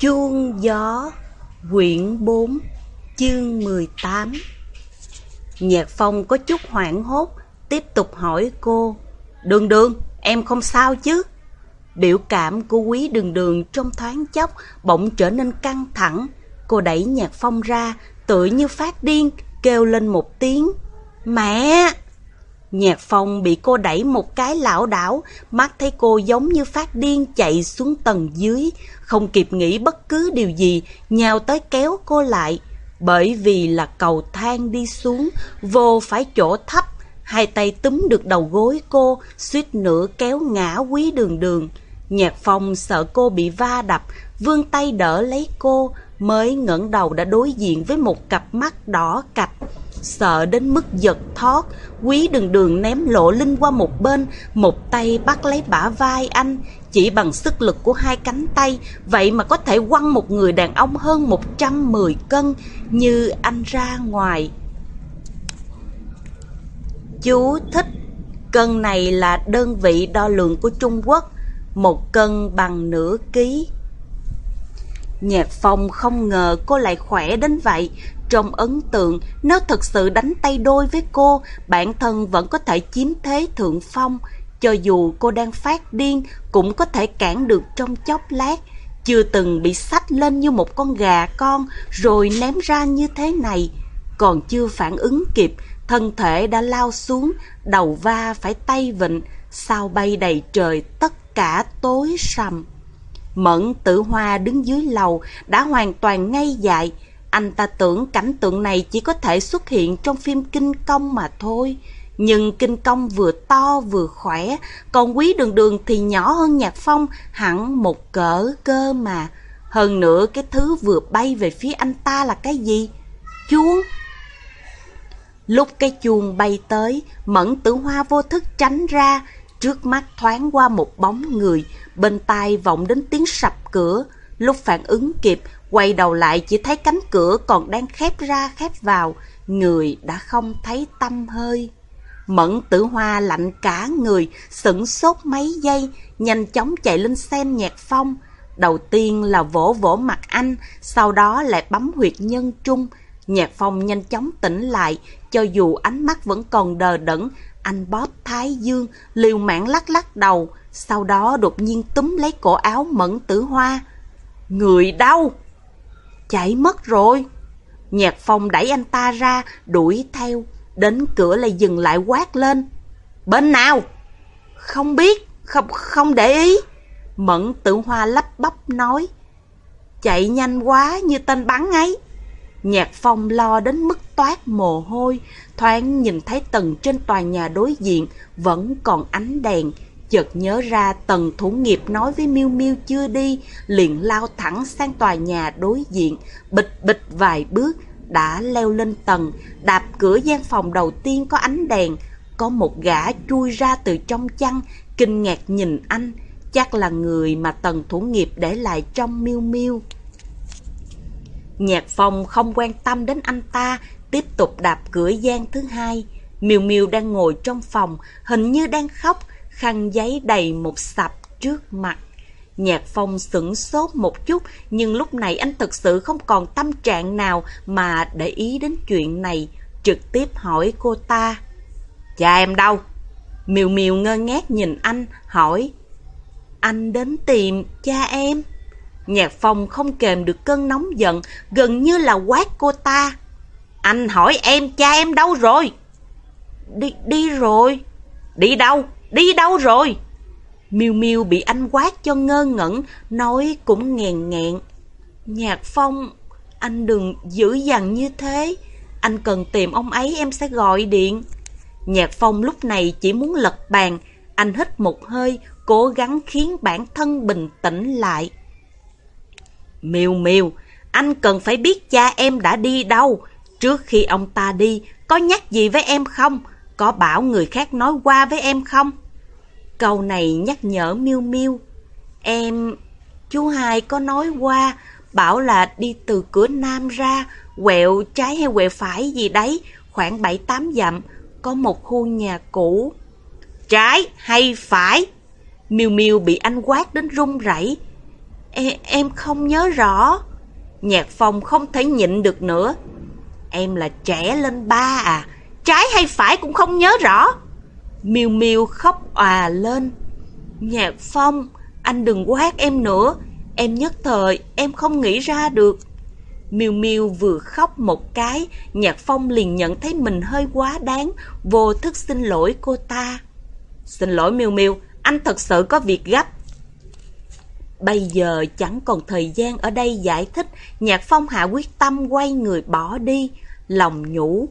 Chuông gió Quyển 4 Chương 18 Nhạc phong có chút hoảng hốt Tiếp tục hỏi cô Đường đường, em không sao chứ? Biểu cảm của quý đường đường trong thoáng chốc bỗng trở nên căng thẳng. Cô đẩy nhạc phong ra, tựa như phát điên, kêu lên một tiếng. Mẹ! Nhạc phong bị cô đẩy một cái lão đảo, mắt thấy cô giống như phát điên chạy xuống tầng dưới, không kịp nghĩ bất cứ điều gì, nhào tới kéo cô lại. Bởi vì là cầu thang đi xuống, vô phải chỗ thấp, hai tay túm được đầu gối cô, suýt nữa kéo ngã quý đường đường. Nhạc phong sợ cô bị va đập, vươn tay đỡ lấy cô, mới ngẩng đầu đã đối diện với một cặp mắt đỏ cạch. Sợ đến mức giật thót, quý đường đường ném lộ linh qua một bên, một tay bắt lấy bả vai anh. Chỉ bằng sức lực của hai cánh tay, vậy mà có thể quăng một người đàn ông hơn 110 cân như anh ra ngoài. Chú thích Cân này là đơn vị đo lường của Trung Quốc, một cân bằng nửa ký. Nhạc phong không ngờ cô lại khỏe đến vậy, trong ấn tượng, nếu thật sự đánh tay đôi với cô, bản thân vẫn có thể chiếm thế thượng phong. Cho dù cô đang phát điên, cũng có thể cản được trong chốc lát. Chưa từng bị sách lên như một con gà con, rồi ném ra như thế này. Còn chưa phản ứng kịp, thân thể đã lao xuống, đầu va phải tay vịnh, sao bay đầy trời tất cả tối sầm. Mẫn tử hoa đứng dưới lầu, đã hoàn toàn ngây dại, anh ta tưởng cảnh tượng này chỉ có thể xuất hiện trong phim kinh công mà thôi. Nhưng kinh công vừa to vừa khỏe, còn quý đường đường thì nhỏ hơn nhạc phong hẳn một cỡ cơ mà. Hơn nữa cái thứ vừa bay về phía anh ta là cái gì? Chuông! Lúc cái chuông bay tới, mẫn tử hoa vô thức tránh ra, trước mắt thoáng qua một bóng người, bên tai vọng đến tiếng sập cửa. Lúc phản ứng kịp, Quay đầu lại chỉ thấy cánh cửa còn đang khép ra khép vào, người đã không thấy tâm hơi. Mẫn tử hoa lạnh cả người, sửng sốt mấy giây, nhanh chóng chạy lên xem nhạc phong. Đầu tiên là vỗ vỗ mặt anh, sau đó lại bấm huyệt nhân trung. Nhạc phong nhanh chóng tỉnh lại, cho dù ánh mắt vẫn còn đờ đẫn, anh bóp thái dương, liều mạng lắc lắc đầu, sau đó đột nhiên túm lấy cổ áo mẫn tử hoa. Người đau! Chạy mất rồi. Nhạc phong đẩy anh ta ra, đuổi theo. Đến cửa lại dừng lại quát lên. Bên nào? Không biết, không không để ý. Mẫn tự hoa lắp bắp nói. Chạy nhanh quá như tên bắn ấy. Nhạc phong lo đến mức toát mồ hôi, thoáng nhìn thấy tầng trên tòa nhà đối diện vẫn còn ánh đèn, chợt nhớ ra tần thủ nghiệp nói với Miêu Miêu chưa đi, liền lao thẳng sang tòa nhà đối diện, bịch bịch vài bước, đã leo lên tầng, đạp cửa gian phòng đầu tiên có ánh đèn, có một gã chui ra từ trong chăn, kinh ngạc nhìn anh, chắc là người mà tần thủ nghiệp để lại trong Miêu Miêu Nhạc Phong không quan tâm đến anh ta, tiếp tục đạp cửa gian thứ hai. Miêu Miêu đang ngồi trong phòng, hình như đang khóc, khăn giấy đầy một sập trước mặt. Nhạc phong sửng sốt một chút, nhưng lúc này anh thực sự không còn tâm trạng nào mà để ý đến chuyện này, trực tiếp hỏi cô ta. Cha em đâu? Miều miều ngơ ngác nhìn anh, hỏi. Anh đến tìm cha em. Nhạc phong không kềm được cơn nóng giận, gần như là quát cô ta. Anh hỏi em cha em đâu rồi? Đi, đi rồi. Đi đâu? Đi đâu rồi? miu miu bị anh quát cho ngơ ngẩn, nói cũng nghèn nghẹn. Nhạc Phong, anh đừng dữ dằn như thế. Anh cần tìm ông ấy em sẽ gọi điện. Nhạc Phong lúc này chỉ muốn lật bàn. Anh hít một hơi, cố gắng khiến bản thân bình tĩnh lại. miu miu anh cần phải biết cha em đã đi đâu. Trước khi ông ta đi, có nhắc gì với em không? Có bảo người khác nói qua với em không? Câu này nhắc nhở miêu miêu Em... Chú hai có nói qua, bảo là đi từ cửa nam ra, quẹo trái hay quẹo phải gì đấy, khoảng 7-8 dặm, có một khu nhà cũ. Trái hay phải? Miêu Miêu bị anh quát đến run rẩy. Em, em không nhớ rõ. Nhạc Phong không thể nhịn được nữa. Em là trẻ lên ba à, trái hay phải cũng không nhớ rõ. Miêu Miêu khóc òa lên. Nhạc Phong, anh đừng quát em nữa. Em nhất thời, em không nghĩ ra được. Miêu Miêu vừa khóc một cái, Nhạc Phong liền nhận thấy mình hơi quá đáng, vô thức xin lỗi cô ta. Xin lỗi Miêu Miêu, anh thật sự có việc gấp. Bây giờ chẳng còn thời gian ở đây giải thích, Nhạc Phong hạ quyết tâm quay người bỏ đi, lòng nhủ.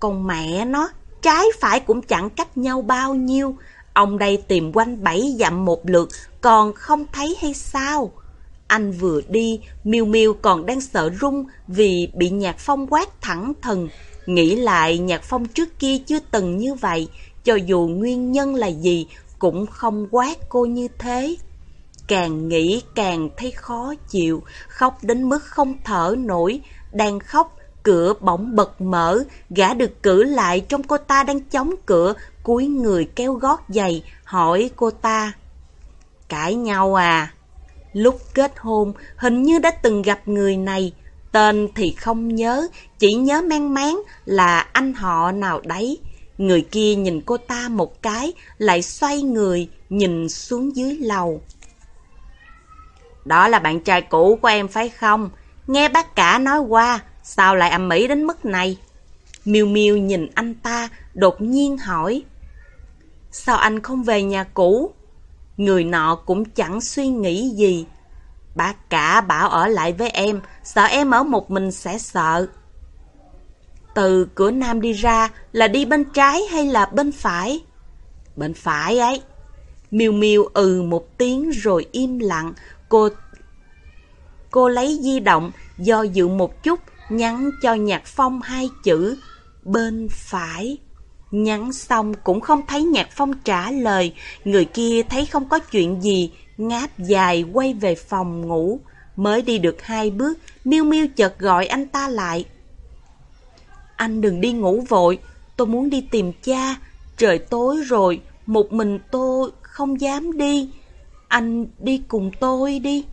Còn mẹ nó, trái phải cũng chẳng cách nhau bao nhiêu, ông đây tìm quanh bảy dặm một lượt, còn không thấy hay sao? Anh vừa đi, Miêu Miêu còn đang sợ rung vì bị Nhạc Phong quát thẳng thần. Nghĩ lại Nhạc Phong trước kia chưa từng như vậy, cho dù nguyên nhân là gì cũng không quát cô như thế. Càng nghĩ càng thấy khó chịu, khóc đến mức không thở nổi, đang khóc, cửa bỗng bật mở, gã được cử lại trong cô ta đang chống cửa, cúi người kéo gót giày, hỏi cô ta. Cãi nhau à? Lúc kết hôn, hình như đã từng gặp người này, tên thì không nhớ, chỉ nhớ mang máng là anh họ nào đấy. Người kia nhìn cô ta một cái, lại xoay người, nhìn xuống dưới lầu. Đó là bạn trai cũ của em phải không? Nghe bác cả nói qua, sao lại ầm ĩ đến mức này? Miêu Miêu nhìn anh ta, đột nhiên hỏi. Sao anh không về nhà cũ? Người nọ cũng chẳng suy nghĩ gì. Bác cả bảo ở lại với em, sợ em ở một mình sẽ sợ. Từ cửa nam đi ra là đi bên trái hay là bên phải? Bên phải ấy. Miêu Miêu ừ một tiếng rồi im lặng, cô cô lấy di động, do dự một chút, nhắn cho Nhạc Phong hai chữ, bên phải. Nhắn xong cũng không thấy Nhạc Phong trả lời, người kia thấy không có chuyện gì, ngáp dài quay về phòng ngủ. Mới đi được hai bước, Miêu Miêu chợt gọi anh ta lại. Anh đừng đi ngủ vội, tôi muốn đi tìm cha. Trời tối rồi, một mình tôi không dám đi. Anh đi cùng tôi đi.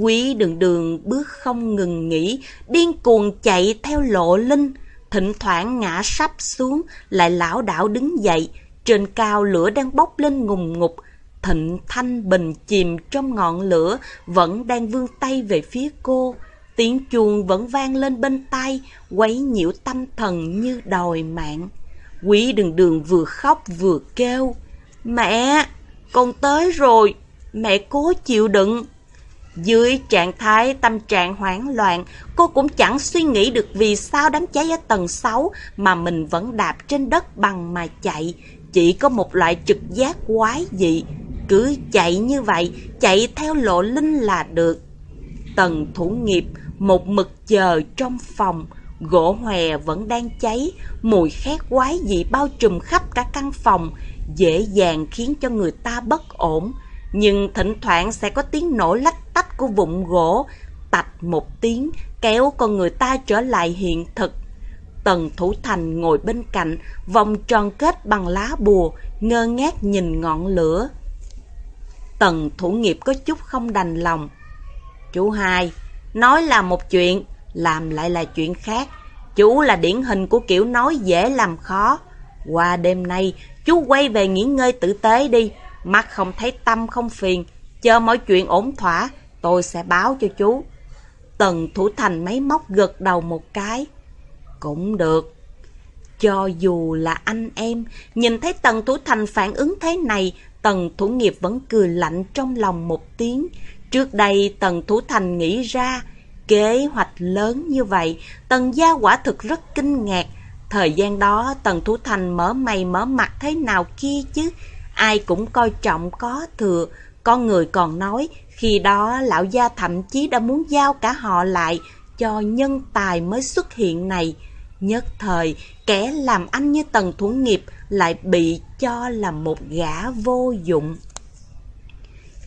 Quý đường đường bước không ngừng nghỉ, điên cuồng chạy theo lộ linh. Thỉnh thoảng ngã sắp xuống, lại lão đảo đứng dậy. Trên cao lửa đang bốc lên ngùng ngục. Thịnh Thanh Bình chìm trong ngọn lửa, vẫn đang vươn tay về phía cô. Tiếng chuông vẫn vang lên bên tai, quấy nhiễu tâm thần như đòi mạng. Quý đường đường vừa khóc vừa kêu. Mẹ, con tới rồi, mẹ cố chịu đựng. Dưới trạng thái tâm trạng hoảng loạn, cô cũng chẳng suy nghĩ được vì sao đám cháy ở tầng 6 mà mình vẫn đạp trên đất bằng mà chạy. Chỉ có một loại trực giác quái dị. Cứ chạy như vậy, chạy theo lộ linh là được. Tầng thủ nghiệp, một mực chờ trong phòng, gỗ hòe vẫn đang cháy, mùi khét quái dị bao trùm khắp cả căn phòng, dễ dàng khiến cho người ta bất ổn nhưng thỉnh thoảng sẽ có tiếng nổ lách tách của vụn gỗ, tạch một tiếng kéo con người ta trở lại hiện thực. Tần Thủ Thành ngồi bên cạnh, vòng tròn kết bằng lá bùa, ngơ ngác nhìn ngọn lửa. Tần Thủ Nghiệp có chút không đành lòng. Chú hai, nói là một chuyện, làm lại là chuyện khác. Chú là điển hình của kiểu nói dễ làm khó. Qua đêm nay, chú quay về nghỉ ngơi tử tế đi. Mắt không thấy tâm không phiền, chờ mọi chuyện ổn thỏa, tôi sẽ báo cho chú. Tần Thủ Thành máy móc gật đầu một cái. Cũng được. Cho dù là anh em, nhìn thấy Tần Thủ Thành phản ứng thế này, Tần Thủ Nghiệp vẫn cười lạnh trong lòng một tiếng. Trước đây Tần Thủ Thành nghĩ ra kế hoạch lớn như vậy, Tần Gia quả thực rất kinh ngạc. Thời gian đó Tần Thủ Thành mở mày mở mặt thế nào kia chứ, ai cũng coi trọng có thừa. Con người còn nói, khi đó lão gia thậm chí đã muốn giao cả họ lại cho nhân tài mới xuất hiện này. Nhất thời, kẻ làm anh như tần thủ nghiệp lại bị cho là một gã vô dụng.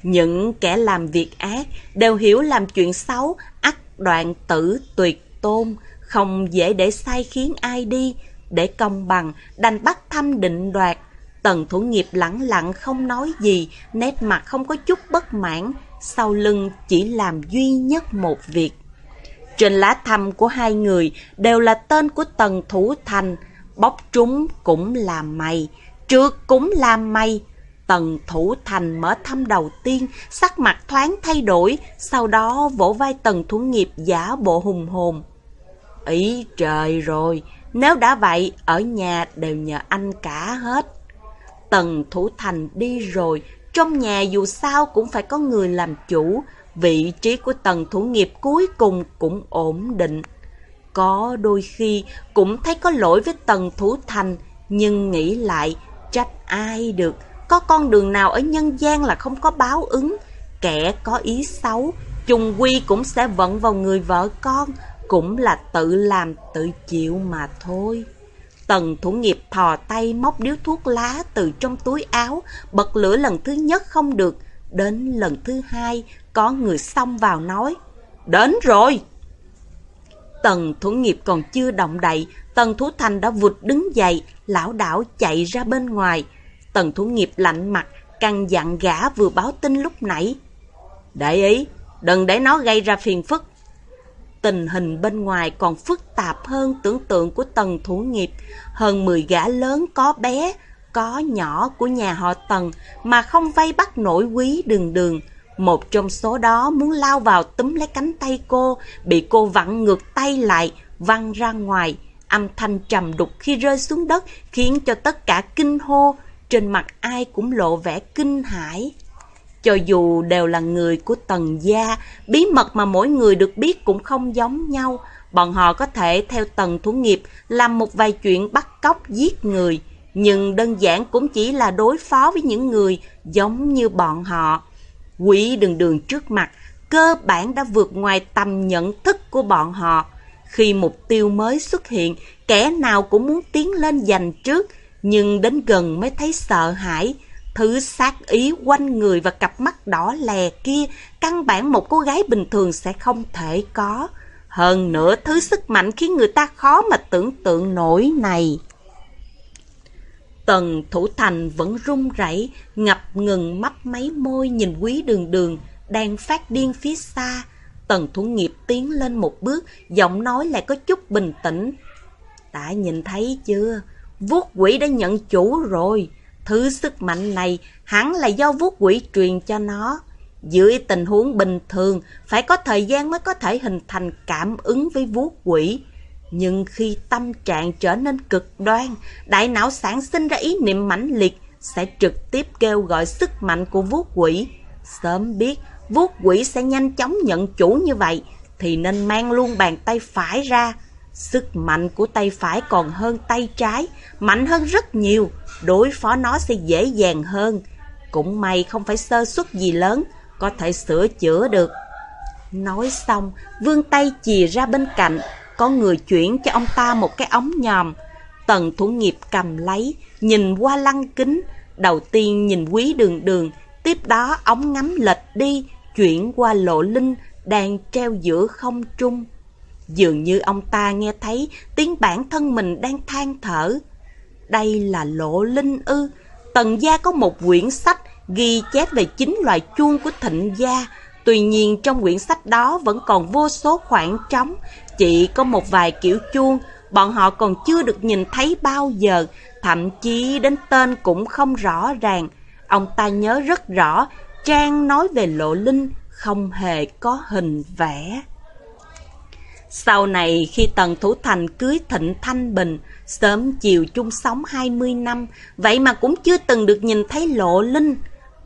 Những kẻ làm việc ác đều hiểu làm chuyện xấu, ắt đoạn tử tuyệt tôn, không dễ để sai khiến ai đi, để công bằng, đành bắt thăm định đoạt, Tần thủ nghiệp lặng lặng không nói gì, nét mặt không có chút bất mãn, sau lưng chỉ làm duy nhất một việc. Trên lá thăm của hai người đều là tên của Tần Thủ Thành, bóc trúng cũng là mày, trượt cũng là mày. Tần Thủ Thành mở thăm đầu tiên, sắc mặt thoáng thay đổi, sau đó vỗ vai Tần Thủ Nghiệp giả bộ hùng hồn. Ý trời rồi, nếu đã vậy, ở nhà đều nhờ anh cả hết. Tần Thủ Thành đi rồi, trong nhà dù sao cũng phải có người làm chủ, vị trí của tần thủ nghiệp cuối cùng cũng ổn định. Có đôi khi cũng thấy có lỗi với tần thủ thành, nhưng nghĩ lại, trách ai được, có con đường nào ở nhân gian là không có báo ứng, kẻ có ý xấu, trùng quy cũng sẽ vận vào người vợ con, cũng là tự làm tự chịu mà thôi. Tần thủ nghiệp thò tay móc điếu thuốc lá từ trong túi áo, bật lửa lần thứ nhất không được. Đến lần thứ hai, có người xông vào nói, Đến rồi! Tần thủ nghiệp còn chưa động đậy, tần thủ thành đã vụt đứng dậy, lão đảo chạy ra bên ngoài. Tần thủ nghiệp lạnh mặt, căn dặn gã vừa báo tin lúc nãy. Để ý, đừng để nó gây ra phiền phức. Tình hình bên ngoài còn phức tạp hơn tưởng tượng của tần thủ nghiệp. Hơn 10 gã lớn có bé, có nhỏ của nhà họ tần mà không vây bắt nổi quý đường đường. Một trong số đó muốn lao vào túm lấy cánh tay cô, bị cô vặn ngược tay lại, văng ra ngoài. Âm thanh trầm đục khi rơi xuống đất khiến cho tất cả kinh hô, trên mặt ai cũng lộ vẻ kinh hãi. Cho dù đều là người của tần gia, bí mật mà mỗi người được biết cũng không giống nhau. Bọn họ có thể theo tần thủ nghiệp làm một vài chuyện bắt cóc giết người, nhưng đơn giản cũng chỉ là đối phó với những người giống như bọn họ. Quỷ đường đường trước mặt, cơ bản đã vượt ngoài tầm nhận thức của bọn họ. Khi mục tiêu mới xuất hiện, kẻ nào cũng muốn tiến lên giành trước, nhưng đến gần mới thấy sợ hãi. Thứ sát ý quanh người và cặp mắt đỏ lè kia, căn bản một cô gái bình thường sẽ không thể có. Hơn nữa, thứ sức mạnh khiến người ta khó mà tưởng tượng nổi này. Tần Thủ Thành vẫn run rẩy, ngập ngừng mắt máy môi nhìn quý đường đường, đang phát điên phía xa. Tần Thủ Nghiệp tiến lên một bước, giọng nói lại có chút bình tĩnh. Đã nhìn thấy chưa? Vuốt quỷ đã nhận chủ rồi. Thứ sức mạnh này hẳn là do vuốt quỷ truyền cho nó. Dưới tình huống bình thường, phải có thời gian mới có thể hình thành cảm ứng với vuốt quỷ. Nhưng khi tâm trạng trở nên cực đoan, đại não sản sinh ra ý niệm mãnh liệt, sẽ trực tiếp kêu gọi sức mạnh của vuốt quỷ. Sớm biết vuốt quỷ sẽ nhanh chóng nhận chủ như vậy, thì nên mang luôn bàn tay phải ra. Sức mạnh của tay phải còn hơn tay trái, mạnh hơn rất nhiều, đối phó nó sẽ dễ dàng hơn. Cũng may không phải sơ suất gì lớn, có thể sửa chữa được. Nói xong, vương tay chìa ra bên cạnh, có người chuyển cho ông ta một cái ống nhòm. Tần thủ nghiệp cầm lấy, nhìn qua lăng kính. Đầu tiên nhìn quý đường đường, tiếp đó ống ngắm lệch đi, chuyển qua lộ linh, đang treo giữa không trung. Dường như ông ta nghe thấy tiếng bản thân mình đang than thở. Đây là lộ linh ư. Tần gia có một quyển sách ghi chép về chính loại chuông của thịnh gia. Tuy nhiên trong quyển sách đó vẫn còn vô số khoảng trống, chỉ có một vài kiểu chuông, bọn họ còn chưa được nhìn thấy bao giờ, thậm chí đến tên cũng không rõ ràng. Ông ta nhớ rất rõ, Trang nói về lộ linh không hề có hình vẽ. Sau này khi Tần Thủ Thành cưới Thịnh Thanh Bình, sớm chiều chung sống 20 năm, vậy mà cũng chưa từng được nhìn thấy lộ linh.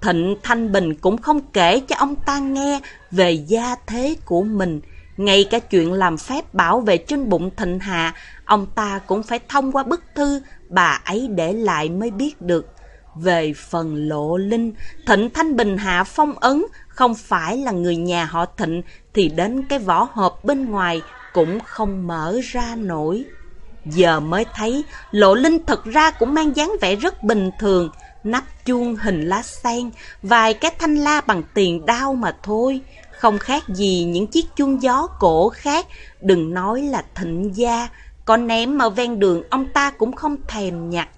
Thịnh Thanh Bình cũng không kể cho ông ta nghe về gia thế của mình. Ngay cả chuyện làm phép bảo vệ trên bụng Thịnh Hạ, ông ta cũng phải thông qua bức thư bà ấy để lại mới biết được. Về phần lộ linh, Thịnh Thanh Bình hạ phong ấn không phải là người nhà họ Thịnh thì đến cái vỏ hộp bên ngoài cũng không mở ra nổi. Giờ mới thấy lộ linh thật ra cũng mang dáng vẻ rất bình thường, nắp chuông hình lá sen, vài cái thanh la bằng tiền đao mà thôi. Không khác gì những chiếc chuông gió cổ khác, đừng nói là thịnh gia, có ném ở ven đường ông ta cũng không thèm nhặt.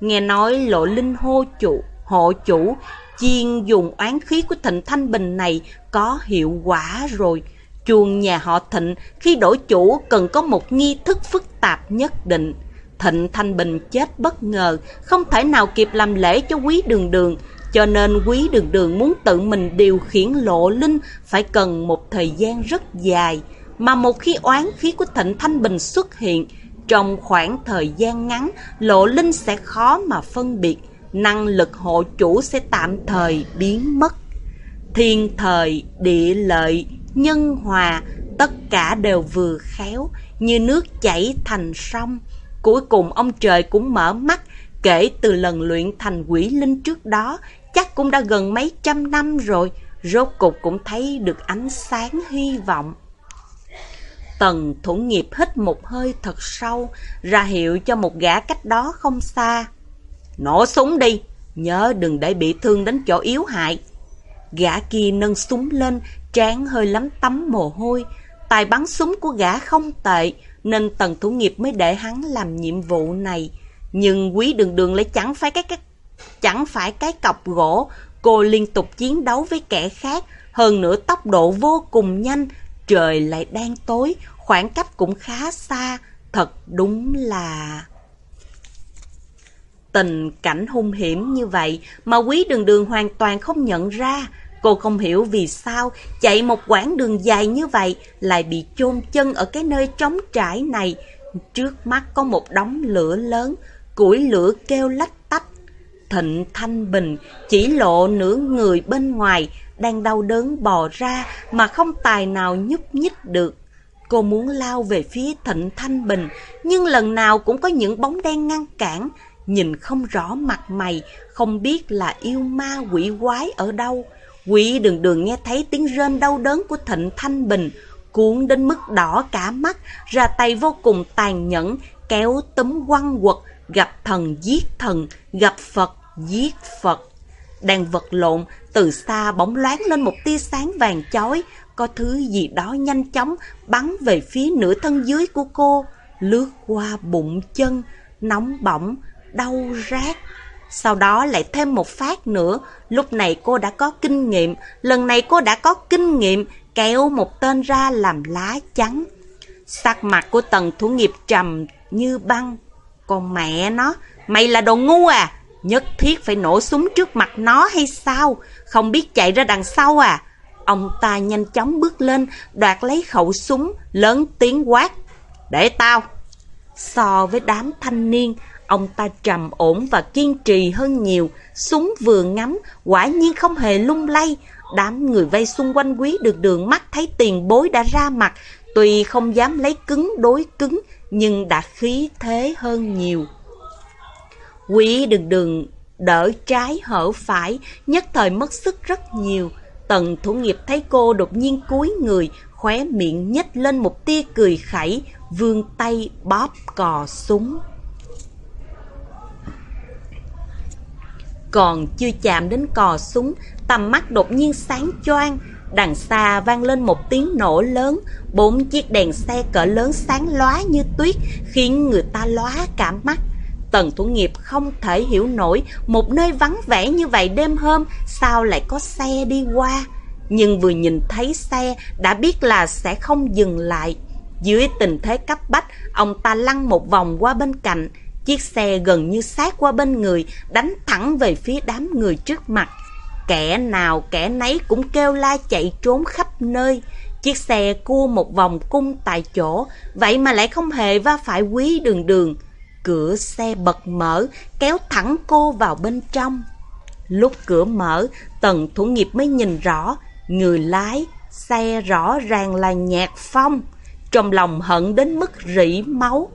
Nghe nói lộ linh hô chủ, hộ chủ, chiên dùng oán khí của Thịnh Thanh Bình này có hiệu quả rồi. Chuồng nhà họ Thịnh khi đổi chủ cần có một nghi thức phức tạp nhất định. Thịnh Thanh Bình chết bất ngờ, không thể nào kịp làm lễ cho quý đường đường, cho nên quý đường đường muốn tự mình điều khiển lộ linh phải cần một thời gian rất dài. Mà một khi oán khí của Thịnh Thanh Bình xuất hiện, trong khoảng thời gian ngắn, lộ linh sẽ khó mà phân biệt, năng lực hộ chủ sẽ tạm thời biến mất. Thiên thời, địa lợi, nhân hòa, tất cả đều vừa khéo, như nước chảy thành sông. Cuối cùng ông trời cũng mở mắt, kể từ lần luyện thành quỷ linh trước đó, chắc cũng đã gần mấy trăm năm rồi, rốt cục cũng thấy được ánh sáng hy vọng. Tần thủ nghiệp hít một hơi thật sâu, ra hiệu cho một gã cách đó không xa. Nổ súng đi, nhớ đừng để bị thương đến chỗ yếu hại. Gã kia nâng súng lên, trán hơi lắm tắm mồ hôi. Tài bắn súng của gã không tệ, nên tần thủ nghiệp mới để hắn làm nhiệm vụ này. Nhưng quý đường đường lại chẳng phải cái, cái chẳng phải cái cọc gỗ, cô liên tục chiến đấu với kẻ khác, hơn nữa tốc độ vô cùng nhanh, trời lại đang tối, khoảng cách cũng khá xa, thật đúng là... Tình cảnh hung hiểm như vậy mà quý đường đường hoàn toàn không nhận ra. Cô không hiểu vì sao chạy một quãng đường dài như vậy lại bị chôn chân ở cái nơi trống trải này. Trước mắt có một đống lửa lớn, củi lửa kêu lách tách. Thịnh Thanh Bình chỉ lộ nửa người bên ngoài đang đau đớn bò ra mà không tài nào nhúc nhích được. Cô muốn lao về phía Thịnh Thanh Bình, nhưng lần nào cũng có những bóng đen ngăn cản, nhìn không rõ mặt mày, không biết là yêu ma quỷ quái ở đâu. Quỷ đường đường nghe thấy tiếng rên đau đớn của Thịnh Thanh Bình, cuốn đến mức đỏ cả mắt, ra tay vô cùng tàn nhẫn, kéo tấm quăng quật, gặp thần giết thần, gặp Phật giết Phật. Đang vật lộn, từ xa bóng loáng lên một tia sáng vàng chói, có thứ gì đó nhanh chóng bắn về phía nửa thân dưới của cô, lướt qua bụng chân, nóng bỏng, đau rát. Sau đó lại thêm một phát nữa, lúc này cô đã có kinh nghiệm, lần này cô đã có kinh nghiệm kéo một tên ra làm lá chắn. Sắc mặt của tần thủ nghiệp trầm như băng. Còn mẹ nó, mày là đồ ngu à? Nhất thiết phải nổ súng trước mặt nó hay sao? Không biết chạy ra đằng sau à? Ông ta nhanh chóng bước lên, đoạt lấy khẩu súng, lớn tiếng quát. Để tao! So với đám thanh niên, ông ta trầm ổn và kiên trì hơn nhiều. Súng vừa ngắm, quả nhiên không hề lung lay. Đám người vây xung quanh quý được đường mắt thấy tiền bối đã ra mặt. Tuy không dám lấy cứng đối cứng, nhưng đã khí thế hơn nhiều. Quý đường đường đỡ trái hở phải, nhất thời mất sức rất nhiều. Tần thủ nghiệp thấy cô đột nhiên cúi người, khóe miệng nhếch lên một tia cười khẩy, vươn tay bóp cò súng. Còn chưa chạm đến cò súng, tầm mắt đột nhiên sáng choang. Đằng xa vang lên một tiếng nổ lớn, bốn chiếc đèn xe cỡ lớn sáng lóa như tuyết, khiến người ta lóa cả mắt. Tần thủ nghiệp không thể hiểu nổi một nơi vắng vẻ như vậy đêm hôm sao lại có xe đi qua. Nhưng vừa nhìn thấy xe đã biết là sẽ không dừng lại. Dưới tình thế cấp bách, ông ta lăn một vòng qua bên cạnh. Chiếc xe gần như sát qua bên người, đánh thẳng về phía đám người trước mặt. Kẻ nào kẻ nấy cũng kêu la chạy trốn khắp nơi. Chiếc xe cua một vòng cung tại chỗ, vậy mà lại không hề va phải quý đường đường. Cửa xe bật mở, kéo thẳng cô vào bên trong. Lúc cửa mở, tần thủ nghiệp mới nhìn rõ, người lái, xe rõ ràng là nhạc phong. Trong lòng hận đến mức rỉ máu.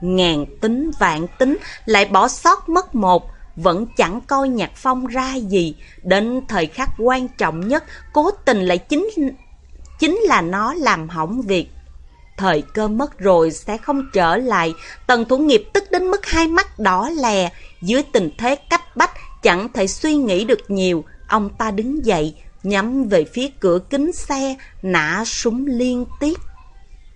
Ngàn tính vạn tính, lại bỏ sót mất một, vẫn chẳng coi nhạc phong ra gì. Đến thời khắc quan trọng nhất, cố tình lại chính chính là nó làm hỏng việc. Thời cơ mất rồi sẽ không trở lại, tần thủ nghiệp tức đến mức hai mắt đỏ lè, dưới tình thế cấp bách chẳng thể suy nghĩ được nhiều, ông ta đứng dậy, nhắm về phía cửa kính xe, nã súng liên tiếp.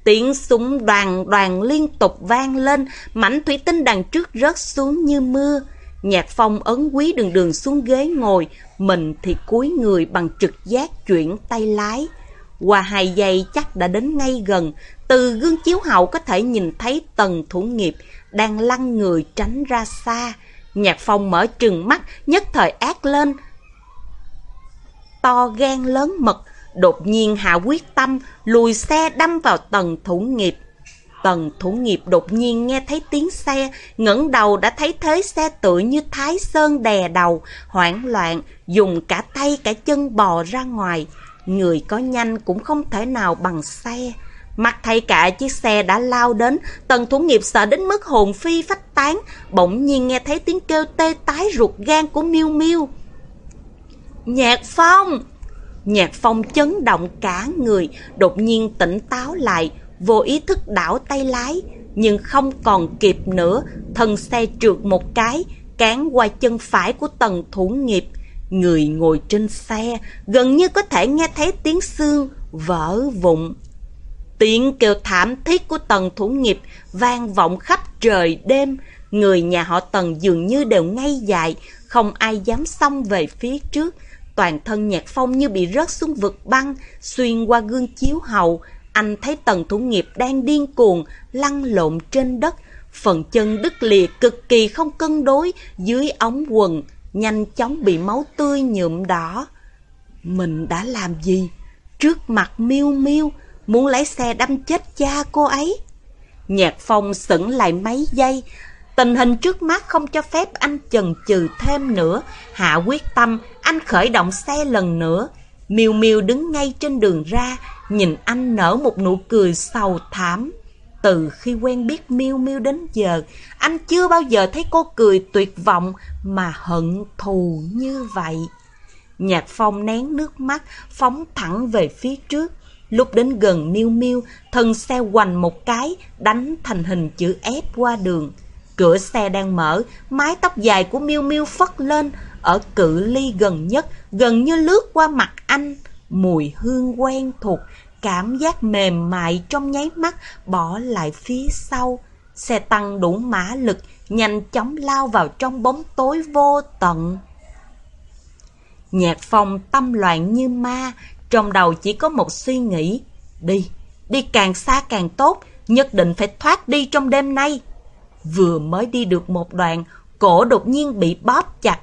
Tiếng súng đoàn đoàn liên tục vang lên, mảnh thủy tinh đằng trước rớt xuống như mưa. Nhạc phong ấn quý đường đường xuống ghế ngồi, mình thì cúi người bằng trực giác chuyển tay lái. Qua hai giây chắc đã đến ngay gần, từ gương chiếu hậu có thể nhìn thấy tầng thủ nghiệp đang lăn người tránh ra xa. Nhạc phong mở trừng mắt, nhất thời ác lên. To gan lớn mật, đột nhiên hạ quyết tâm, lùi xe đâm vào tầng thủ nghiệp. Tần thủ nghiệp đột nhiên nghe thấy tiếng xe, ngẩng đầu đã thấy thế xe tựa như thái sơn đè đầu, hoảng loạn, dùng cả tay cả chân bò ra ngoài. Người có nhanh cũng không thể nào bằng xe. Mặt thay cả chiếc xe đã lao đến, tần thủ nghiệp sợ đến mức hồn phi phách tán, bỗng nhiên nghe thấy tiếng kêu tê tái ruột gan của miêu miêu. Nhạc phong! Nhạc phong chấn động cả người, đột nhiên tỉnh táo lại, vô ý thức đảo tay lái, nhưng không còn kịp nữa, thân xe trượt một cái, cán qua chân phải của tần thủ nghiệp. Người ngồi trên xe, gần như có thể nghe thấy tiếng xương vỡ vụn. Tiếng kêu thảm thiết của tần thủ nghiệp vang vọng khắp trời đêm, người nhà họ tần dường như đều ngay dại, không ai dám xông về phía trước. Toàn thân nhạc phong như bị rớt xuống vực băng, xuyên qua gương chiếu hậu, anh thấy tần thủ nghiệp đang điên cuồng, lăn lộn trên đất, phần chân đứt lìa cực kỳ không cân đối dưới ống quần, nhanh chóng bị máu tươi nhuộm đỏ. Mình đã làm gì? Trước mặt miêu miêu muốn lấy xe đâm chết cha cô ấy. Nhạc phong sững lại mấy giây, tình hình trước mắt không cho phép anh chần chừ thêm nữa, hạ quyết tâm, anh khởi động xe lần nữa. Miêu Miêu đứng ngay trên đường ra, nhìn anh nở một nụ cười sầu thảm. Từ khi quen biết Miêu Miêu đến giờ, anh chưa bao giờ thấy cô cười tuyệt vọng mà hận thù như vậy. Nhạc Phong nén nước mắt, phóng thẳng về phía trước. Lúc đến gần Miêu Miêu, thân xe hoành một cái, đánh thành hình chữ F qua đường. Cửa xe đang mở, mái tóc dài của Miêu Miêu phất lên, ở cự ly gần nhất, gần như lướt qua mặt anh. Mùi hương quen thuộc, cảm giác mềm mại trong nháy mắt bỏ lại phía sau. Xe tăng đủ mã lực, nhanh chóng lao vào trong bóng tối vô tận. Nhạc phong tâm loạn như ma, trong đầu chỉ có một suy nghĩ. Đi, đi càng xa càng tốt, nhất định phải thoát đi trong đêm nay. Vừa mới đi được một đoạn, cổ đột nhiên bị bóp chặt.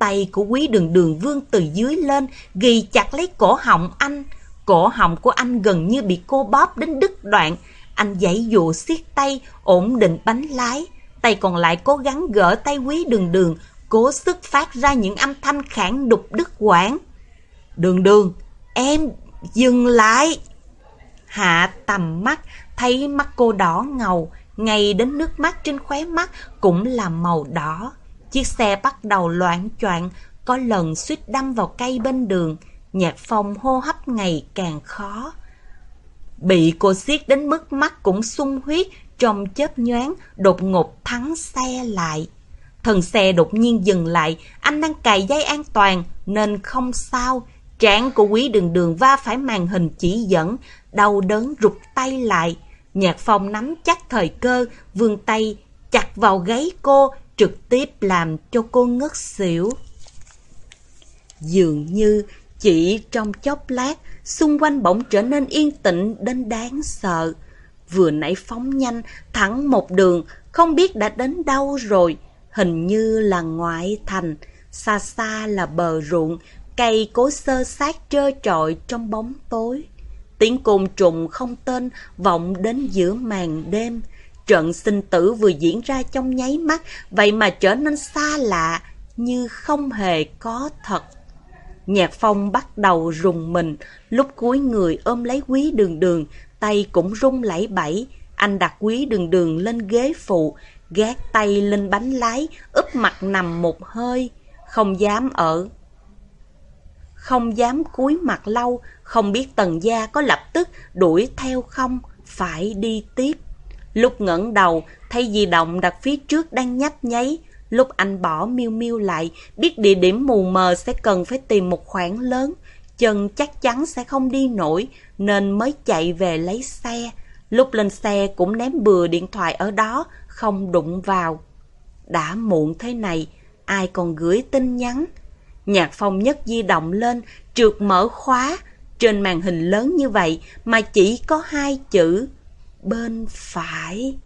Tay của quý đường đường vương từ dưới lên, ghi chặt lấy cổ họng anh. Cổ họng của anh gần như bị cô bóp đến đứt đoạn. Anh giãy dụ siết tay, ổn định bánh lái. Tay còn lại cố gắng gỡ tay quý đường đường, cố sức phát ra những âm thanh khản đục đứt quãng. Đường đường, em dừng lại. Hạ tầm mắt, thấy mắt cô đỏ ngầu, ngay đến nước mắt trên khóe mắt cũng là màu đỏ. Chiếc xe bắt đầu loạn choạng, có lần suýt đâm vào cây bên đường, nhạc phong hô hấp ngày càng khó. Bị cô siết đến mức mắt cũng sung huyết, trong chớp nhoáng, đột ngột thắng xe lại. Thần xe đột nhiên dừng lại, anh đang cài dây an toàn nên không sao. Trán của quý đường đường va phải màn hình chỉ dẫn, đau đớn rụt tay lại. Nhạc phong nắm chắc thời cơ, vươn tay, chặt vào gáy cô, trực tiếp làm cho cô ngất xỉu. Dường như chỉ trong chốc lát, xung quanh bỗng trở nên yên tĩnh đến đáng sợ. Vừa nãy phóng nhanh, thẳng một đường, không biết đã đến đâu rồi. Hình như là ngoại thành, xa xa là bờ ruộng, cây cối sơ sát trơ trọi trong bóng tối. Tiếng côn trùng không tên vọng đến giữa màn đêm. Trận sinh tử vừa diễn ra trong nháy mắt, vậy mà trở nên xa lạ, như không hề có thật. Nhạc phong bắt đầu rùng mình, lúc cuối người ôm lấy quý đường đường, tay cũng rung lẩy bẩy. Anh đặt quý đường đường lên ghế phụ, gác tay lên bánh lái, úp mặt nằm một hơi, không dám ở. Không dám cúi mặt lâu, không biết tần gia có lập tức đuổi theo không, phải đi tiếp. Lúc ngẩng đầu, thấy di động đặt phía trước đang nhấp nháy. Lúc anh bỏ miêu miêu lại, biết địa điểm mù mờ sẽ cần phải tìm một khoảng lớn. Chân chắc chắn sẽ không đi nổi, nên mới chạy về lấy xe. Lúc lên xe cũng ném bừa điện thoại ở đó, không đụng vào. Đã muộn thế này, ai còn gửi tin nhắn? Nhạc phong nhất di động lên, trượt mở khóa. Trên màn hình lớn như vậy mà chỉ có hai chữ bên phải.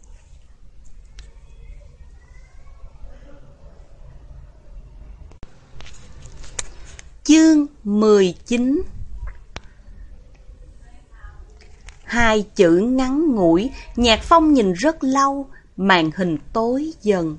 Chương 19 Hai chữ ngắn ngủi, nhạc phong nhìn rất lâu, màn hình tối dần.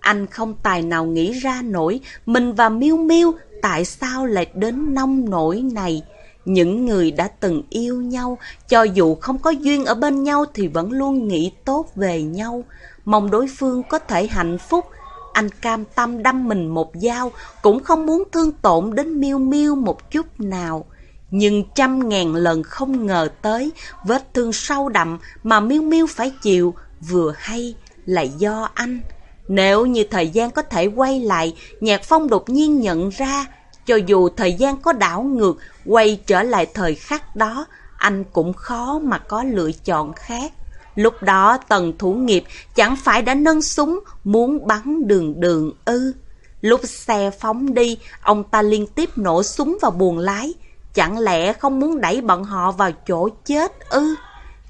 Anh không tài nào nghĩ ra nổi mình và Miêu Miêu tại sao lại đến nông nổi này. Những người đã từng yêu nhau, cho dù không có duyên ở bên nhau thì vẫn luôn nghĩ tốt về nhau, mong đối phương có thể hạnh phúc. Anh cam tâm đâm mình một dao, cũng không muốn thương tổn đến Miêu Miêu một chút nào. Nhưng trăm ngàn lần không ngờ tới, vết thương sâu đậm mà Miêu Miêu phải chịu vừa hay là do anh. Nếu như thời gian có thể quay lại, Nhạc Phong đột nhiên nhận ra, cho dù thời gian có đảo ngược, quay trở lại thời khắc đó, anh cũng khó mà có lựa chọn khác. Lúc đó tần thủ nghiệp chẳng phải đã nâng súng muốn bắn đường đường ư. Lúc xe phóng đi, ông ta liên tiếp nổ súng vào buồng lái. Chẳng lẽ không muốn đẩy bọn họ vào chỗ chết ư?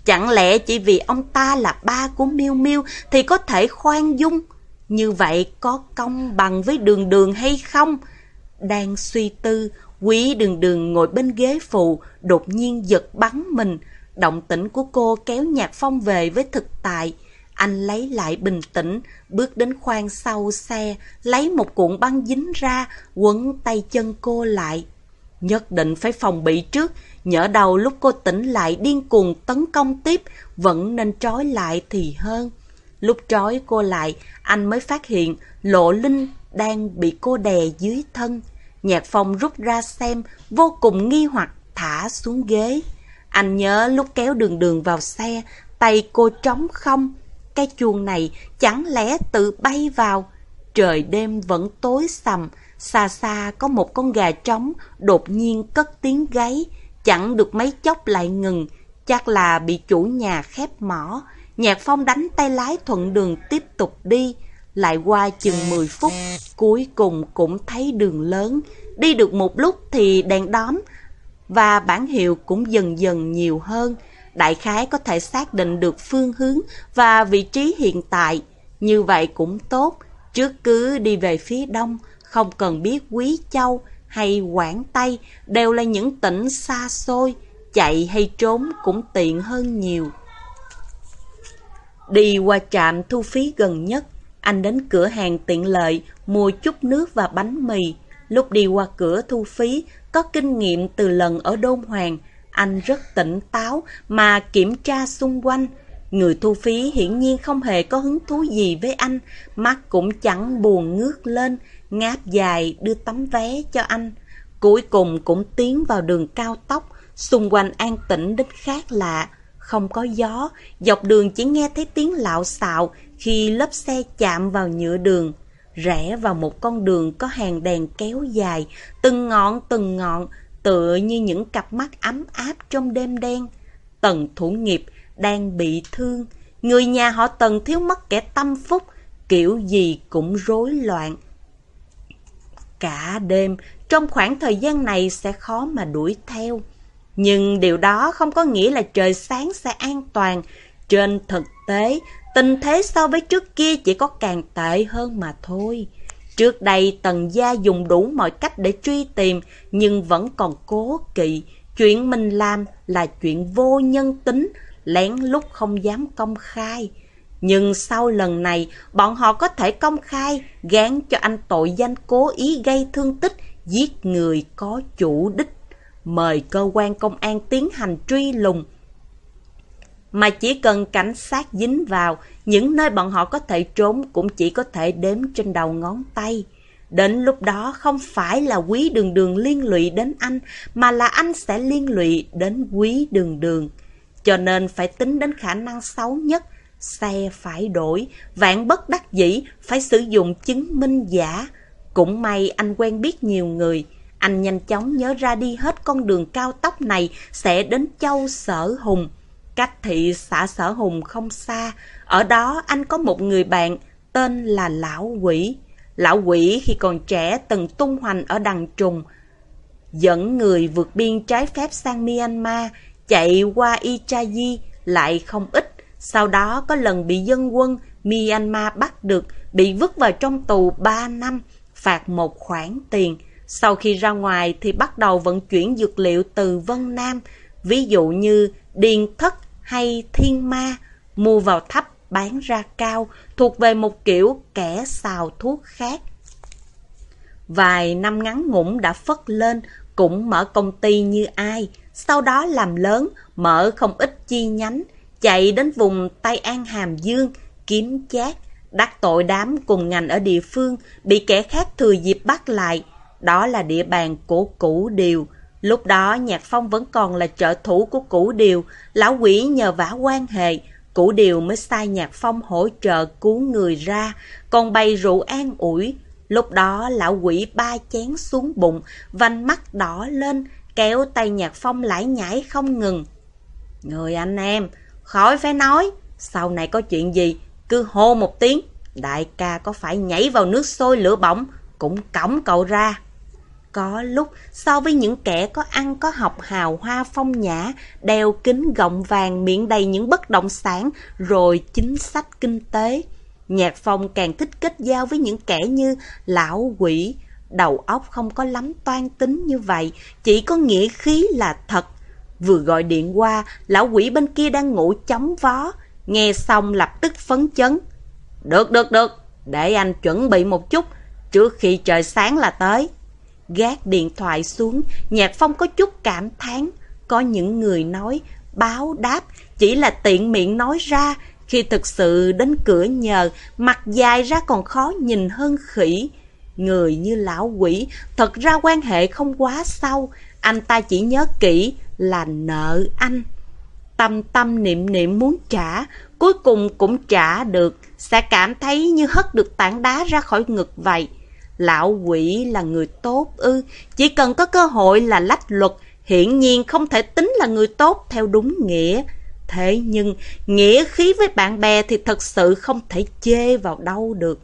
Chẳng lẽ chỉ vì ông ta là ba của Miêu Miêu thì có thể khoan dung? Như vậy có công bằng với đường đường hay không? Đang suy tư, quý đường đường ngồi bên ghế phụ, đột nhiên giật bắn mình. Động tĩnh của cô kéo nhạc phong về với thực tại. Anh lấy lại bình tĩnh, bước đến khoang sau xe, lấy một cuộn băng dính ra, quấn tay chân cô lại. Nhất định phải phòng bị trước, nhỡ đầu lúc cô tỉnh lại điên cuồng tấn công tiếp, vẫn nên trói lại thì hơn. Lúc trói cô lại, anh mới phát hiện Lộ Linh đang bị cô đè dưới thân. Nhạc phong rút ra xem, vô cùng nghi hoặc thả xuống ghế. Anh nhớ lúc kéo đường đường vào xe, tay cô trống không. Cái chuông này chẳng lẽ tự bay vào. Trời đêm vẫn tối sầm, xa xa có một con gà trống đột nhiên cất tiếng gáy, chẳng được mấy chốc lại ngừng, chắc là bị chủ nhà khép mỏ. Nhạc Phong đánh tay lái thuận đường tiếp tục đi, lại qua chừng 10 phút, cuối cùng cũng thấy đường lớn. Đi được một lúc thì đèn đóm và bản hiệu cũng dần dần nhiều hơn. Đại khái có thể xác định được phương hướng và vị trí hiện tại. Như vậy cũng tốt, trước cứ đi về phía đông, không cần biết Quý Châu hay Quảng Tây đều là những tỉnh xa xôi, chạy hay trốn cũng tiện hơn nhiều. Đi qua trạm thu phí gần nhất, anh đến cửa hàng tiện lợi mua chút nước và bánh mì. Lúc đi qua cửa thu phí, có kinh nghiệm từ lần ở Đôn Hoàng, anh rất tỉnh táo mà kiểm tra xung quanh. Người thu phí hiển nhiên không hề có hứng thú gì với anh, mắt cũng chẳng buồn ngước lên, ngáp dài đưa tấm vé cho anh. Cuối cùng cũng tiến vào đường cao tốc, xung quanh an tĩnh đến khác lạ không có gió, dọc đường chỉ nghe thấy tiếng lạo xạo khi lớp xe chạm vào nhựa đường. Rẽ vào một con đường có hàng đèn kéo dài, từng ngọn từng ngọn, tựa như những cặp mắt ấm áp trong đêm đen. Tần thủ nghiệp đang bị thương, người nhà họ tần thiếu mất kẻ tâm phúc, kiểu gì cũng rối loạn. Cả đêm, trong khoảng thời gian này sẽ khó mà đuổi theo. Nhưng điều đó không có nghĩa là trời sáng sẽ an toàn. Trên thực tế, tình thế so với trước kia chỉ có càng tệ hơn mà thôi. Trước đây Tần Gia dùng đủ mọi cách để truy tìm, nhưng vẫn còn cố kỵ. Chuyện mình làm là chuyện vô nhân tính, lén lút không dám công khai. Nhưng sau lần này, bọn họ có thể công khai, gán cho anh tội danh cố ý gây thương tích, giết người có chủ đích mời cơ quan công an tiến hành truy lùng. Mà chỉ cần cảnh sát dính vào, những nơi bọn họ có thể trốn cũng chỉ có thể đếm trên đầu ngón tay. Đến lúc đó không phải là quý đường đường liên lụy đến anh, mà là anh sẽ liên lụy đến quý đường đường. Cho nên phải tính đến khả năng xấu nhất, xe phải đổi, vạn bất đắc dĩ phải sử dụng chứng minh giả. Cũng may anh quen biết nhiều người, anh nhanh chóng nhớ ra đi hết con đường cao tốc này sẽ đến châu Sở Hùng. Cách thị xã Sở Hùng không xa, ở đó anh có một người bạn tên là Lão Quỷ. Lão Quỷ khi còn trẻ từng tung hoành ở đằng trùng, dẫn người vượt biên trái phép sang Myanmar, chạy qua Ichaji lại không ít. Sau đó có lần bị dân quân Myanmar bắt được, bị vứt vào trong tù 3 năm, phạt một khoản tiền. Sau khi ra ngoài thì bắt đầu vận chuyển dược liệu từ Vân Nam, ví dụ như điền thất hay thiên ma, mua vào thấp bán ra cao, thuộc về một kiểu kẻ xào thuốc khác. Vài năm ngắn ngủn đã phất lên, cũng mở công ty như ai, sau đó làm lớn, mở không ít chi nhánh, chạy đến vùng Tây An Hàm Dương, kiếm chát, đắc tội đám cùng ngành ở địa phương, bị kẻ khác thừa dịp bắt lại. Đó là địa bàn của cũ Điều. Lúc đó Nhạc Phong vẫn còn là trợ thủ của Củ Điều, lão quỷ nhờ vả quan hệ, Củ Điều mới sai Nhạc Phong hỗ trợ cứu người ra, còn bày rượu an ủi. Lúc đó lão quỷ ba chén xuống bụng, vành mắt đỏ lên, kéo tay Nhạc Phong lải nhải không ngừng. Người anh em, khỏi phải nói, sau này có chuyện gì, cứ hô một tiếng, đại ca có phải nhảy vào nước sôi lửa bỏng, cũng cõng cậu ra. Có lúc, so với những kẻ có ăn có học hào hoa phong nhã, đeo kính gọng vàng miệng đầy những bất động sản, rồi chính sách kinh tế. Nhạc phong càng thích kết giao với những kẻ như lão quỷ, đầu óc không có lắm toan tính như vậy, chỉ có nghĩa khí là thật. Vừa gọi điện qua, lão quỷ bên kia đang ngủ chóng vó, nghe xong lập tức phấn chấn. Được, được, được, để anh chuẩn bị một chút, trước khi trời sáng là tới. Gác điện thoại xuống, Nhạc Phong có chút cảm thán. Có những người nói, báo đáp, chỉ là tiện miệng nói ra. Khi thực sự đến cửa nhờ, mặt dài ra còn khó nhìn hơn khỉ. Người như lão quỷ, thật ra quan hệ không quá sâu. Anh ta chỉ nhớ kỹ là nợ anh. Tâm tâm niệm niệm muốn trả, cuối cùng cũng trả được, sẽ cảm thấy như hất được tảng đá ra khỏi ngực vậy. Lão quỷ là người tốt ư, chỉ cần có cơ hội là lách luật, hiển nhiên không thể tính là người tốt theo đúng nghĩa. Thế nhưng, nghĩa khí với bạn bè thì thật sự không thể chê vào đâu được.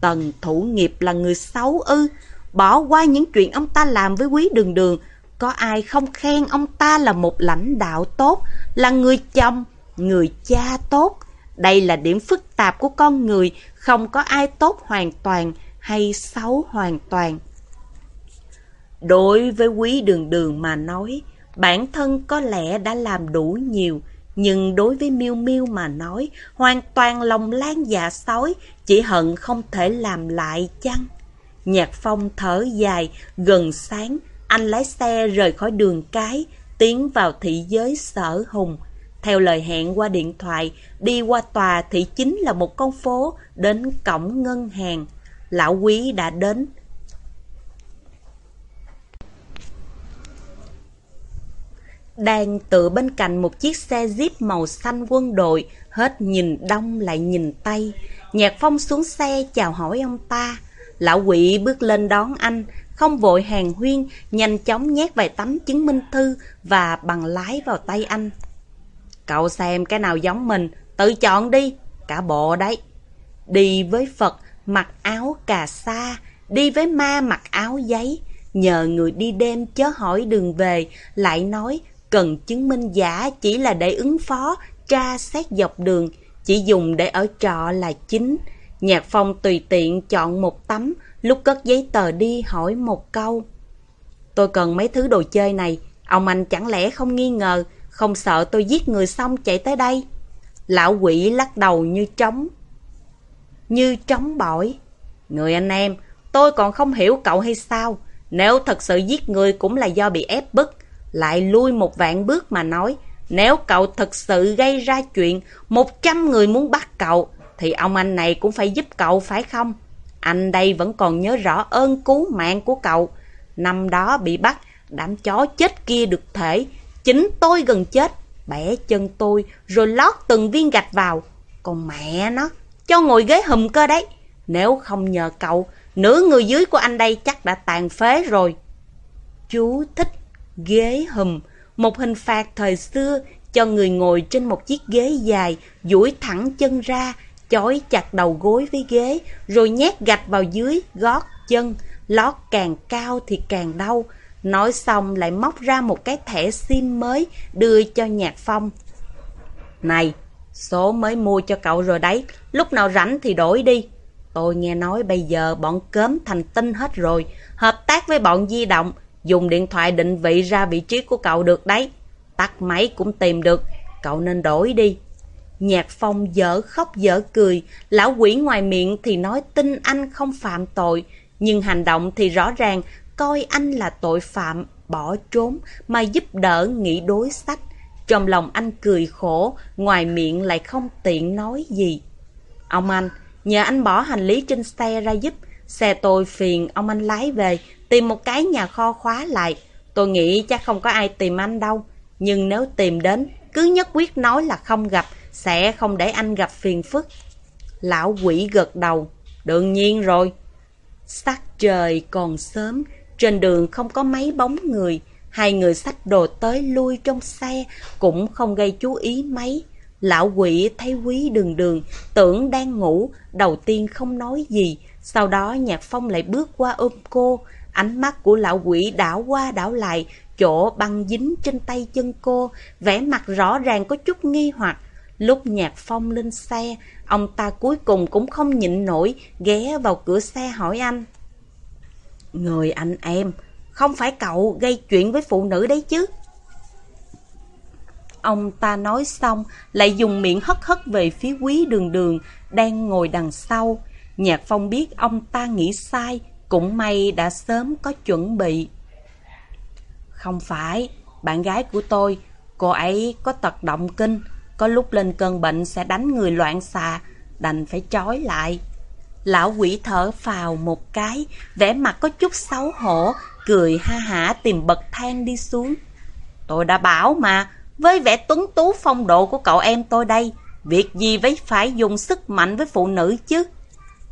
Tần thủ nghiệp là người xấu ư, bỏ qua những chuyện ông ta làm với quý đường đường, có ai không khen ông ta là một lãnh đạo tốt, là người chồng, người cha tốt. Đây là điểm phức tạp của con người, không có ai tốt hoàn toàn, hay xấu hoàn toàn. Đối với quý đường đường mà nói, bản thân có lẽ đã làm đủ nhiều, nhưng đối với miêu miêu mà nói, hoàn toàn lòng lan dạ sói, chỉ hận không thể làm lại chăng? Nhạc phong thở dài, gần sáng, anh lái xe rời khỏi đường cái, tiến vào thị giới sở hùng. Theo lời hẹn qua điện thoại, đi qua tòa thị chính là một con phố, đến cổng ngân hàng lão quý đã đến. Đang tựa bên cạnh một chiếc xe Jeep màu xanh quân đội, hết nhìn đông lại nhìn tây. Nhạc phong xuống xe chào hỏi ông ta. Lão quỷ bước lên đón anh, không vội hàng huyên, nhanh chóng nhét vài tấm chứng minh thư và bằng lái vào tay anh. Cậu xem cái nào giống mình, tự chọn đi, cả bộ đấy. Đi với Phật, mặc áo cà sa, đi với ma mặc áo giấy, nhờ người đi đêm chớ hỏi đường về, lại nói cần chứng minh giả chỉ là để ứng phó, tra xét dọc đường, chỉ dùng để ở trọ là chính. Nhạc phong tùy tiện chọn một tấm, lúc cất giấy tờ đi hỏi một câu. Tôi cần mấy thứ đồ chơi này, ông anh chẳng lẽ không nghi ngờ, không sợ tôi giết người xong chạy tới đây. Lão quỷ lắc đầu như trống, như trống bỏi. Người anh em, tôi còn không hiểu cậu hay sao? Nếu thật sự giết người cũng là do bị ép bức, lại lui một vạn bước mà nói. Nếu cậu thật sự gây ra chuyện, một trăm người muốn bắt cậu, thì ông anh này cũng phải giúp cậu phải không? Anh đây vẫn còn nhớ rõ ơn cứu mạng của cậu. Năm đó bị bắt, đám chó chết kia được thể. Chính tôi gần chết, bẻ chân tôi rồi lót từng viên gạch vào. Còn mẹ nó, cho ngồi ghế hùm cơ đấy. Nếu không nhờ cậu, nửa người dưới của anh đây chắc đã tàn phế rồi. Chú thích ghế hùm, một hình phạt thời xưa cho người ngồi trên một chiếc ghế dài, duỗi thẳng chân ra, chói chặt đầu gối với ghế, rồi nhét gạch vào dưới gót chân, lót càng cao thì càng đau. Nói xong lại móc ra một cái thẻ sim mới đưa cho Nhạc Phong. Này, số mới mua cho cậu rồi đấy, lúc nào rảnh thì đổi đi. Tôi nghe nói bây giờ bọn cớm thành tinh hết rồi, hợp tác với bọn di động, dùng điện thoại định vị ra vị trí của cậu được đấy. Tắt máy cũng tìm được, cậu nên đổi đi. Nhạc phong dở khóc dở cười, lão quỷ ngoài miệng thì nói tin anh không phạm tội, nhưng hành động thì rõ ràng coi anh là tội phạm, bỏ trốn mà giúp đỡ nghĩ đối sách. Trong lòng anh cười khổ, ngoài miệng lại không tiện nói gì. Ông anh, nhờ anh bỏ hành lý trên xe ra giúp, xe tôi phiền ông anh lái về, tìm một cái nhà kho khóa lại. Tôi nghĩ chắc không có ai tìm anh đâu, nhưng nếu tìm đến, cứ nhất quyết nói là không gặp, sẽ không để anh gặp phiền phức. Lão quỷ gật đầu, đương nhiên rồi. Sắc trời còn sớm, trên đường không có mấy bóng người, hai người xách đồ tới lui trong xe cũng không gây chú ý mấy. Lão quỷ thấy quý đường đường, tưởng đang ngủ, đầu tiên không nói gì, sau đó Nhạc Phong lại bước qua ôm cô, ánh mắt của lão quỷ đảo qua đảo lại, chỗ băng dính trên tay chân cô, vẻ mặt rõ ràng có chút nghi hoặc. Lúc Nhạc Phong lên xe, ông ta cuối cùng cũng không nhịn nổi, ghé vào cửa xe hỏi anh. Người anh em, không phải cậu gây chuyện với phụ nữ đấy chứ? Ông ta nói xong, lại dùng miệng hất hất về phía quý đường đường, đang ngồi đằng sau. Nhạc Phong biết ông ta nghĩ sai, cũng may đã sớm có chuẩn bị. Không phải, bạn gái của tôi, cô ấy có tật động kinh, có lúc lên cơn bệnh sẽ đánh người loạn xà, đành phải trói lại. Lão quỷ thở phào một cái, vẻ mặt có chút xấu hổ, cười ha hả tìm bậc thang đi xuống. Tôi đã bảo mà, với vẻ tuấn tú phong độ của cậu em tôi đây, việc gì với phải dùng sức mạnh với phụ nữ chứ?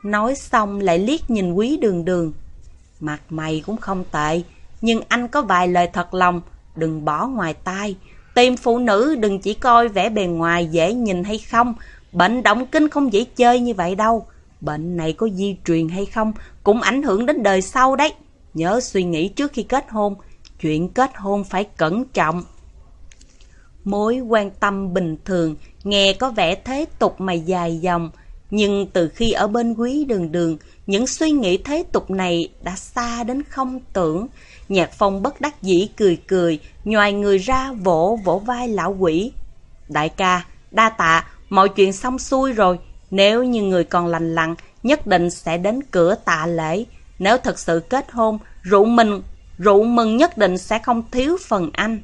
Nói xong lại liếc nhìn quý đường đường. Mặt mày cũng không tệ, nhưng anh có vài lời thật lòng, đừng bỏ ngoài tai. Tìm phụ nữ đừng chỉ coi vẻ bề ngoài dễ nhìn hay không, bệnh động kinh không dễ chơi như vậy đâu. Bệnh này có di truyền hay không cũng ảnh hưởng đến đời sau đấy. Nhớ suy nghĩ trước khi kết hôn, chuyện kết hôn phải cẩn trọng. Mối quan tâm bình thường, nghe có vẻ thế tục mà dài dòng, nhưng từ khi ở bên quý đường đường, những suy nghĩ thế tục này đã xa đến không tưởng. Nhạc phong bất đắc dĩ cười cười, nhòi người ra vỗ vỗ vai lão quỷ. Đại ca, đa tạ, mọi chuyện xong xuôi rồi. Nếu như người còn lành lặn, nhất định sẽ đến cửa tạ lễ. Nếu thật sự kết hôn, rượu mừng, rượu mừng nhất định sẽ không thiếu phần anh.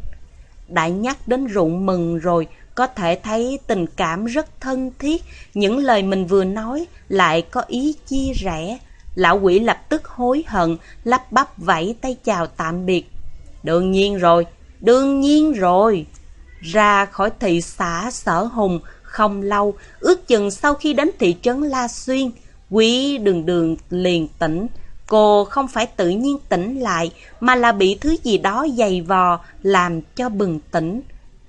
Đã nhắc đến rượu mừng rồi, có thể thấy tình cảm rất thân thiết, những lời mình vừa nói lại có ý chia rẽ. Lão quỷ lập tức hối hận, lắp bắp vẫy tay chào tạm biệt. Đương nhiên rồi, đương nhiên rồi. Ra khỏi thị xã sở hùng không lâu, ước chừng sau khi đến thị trấn La Xuyên, quý đường đường liền tỉnh. Cô không phải tự nhiên tỉnh lại, mà là bị thứ gì đó dày vò, làm cho bừng tỉnh.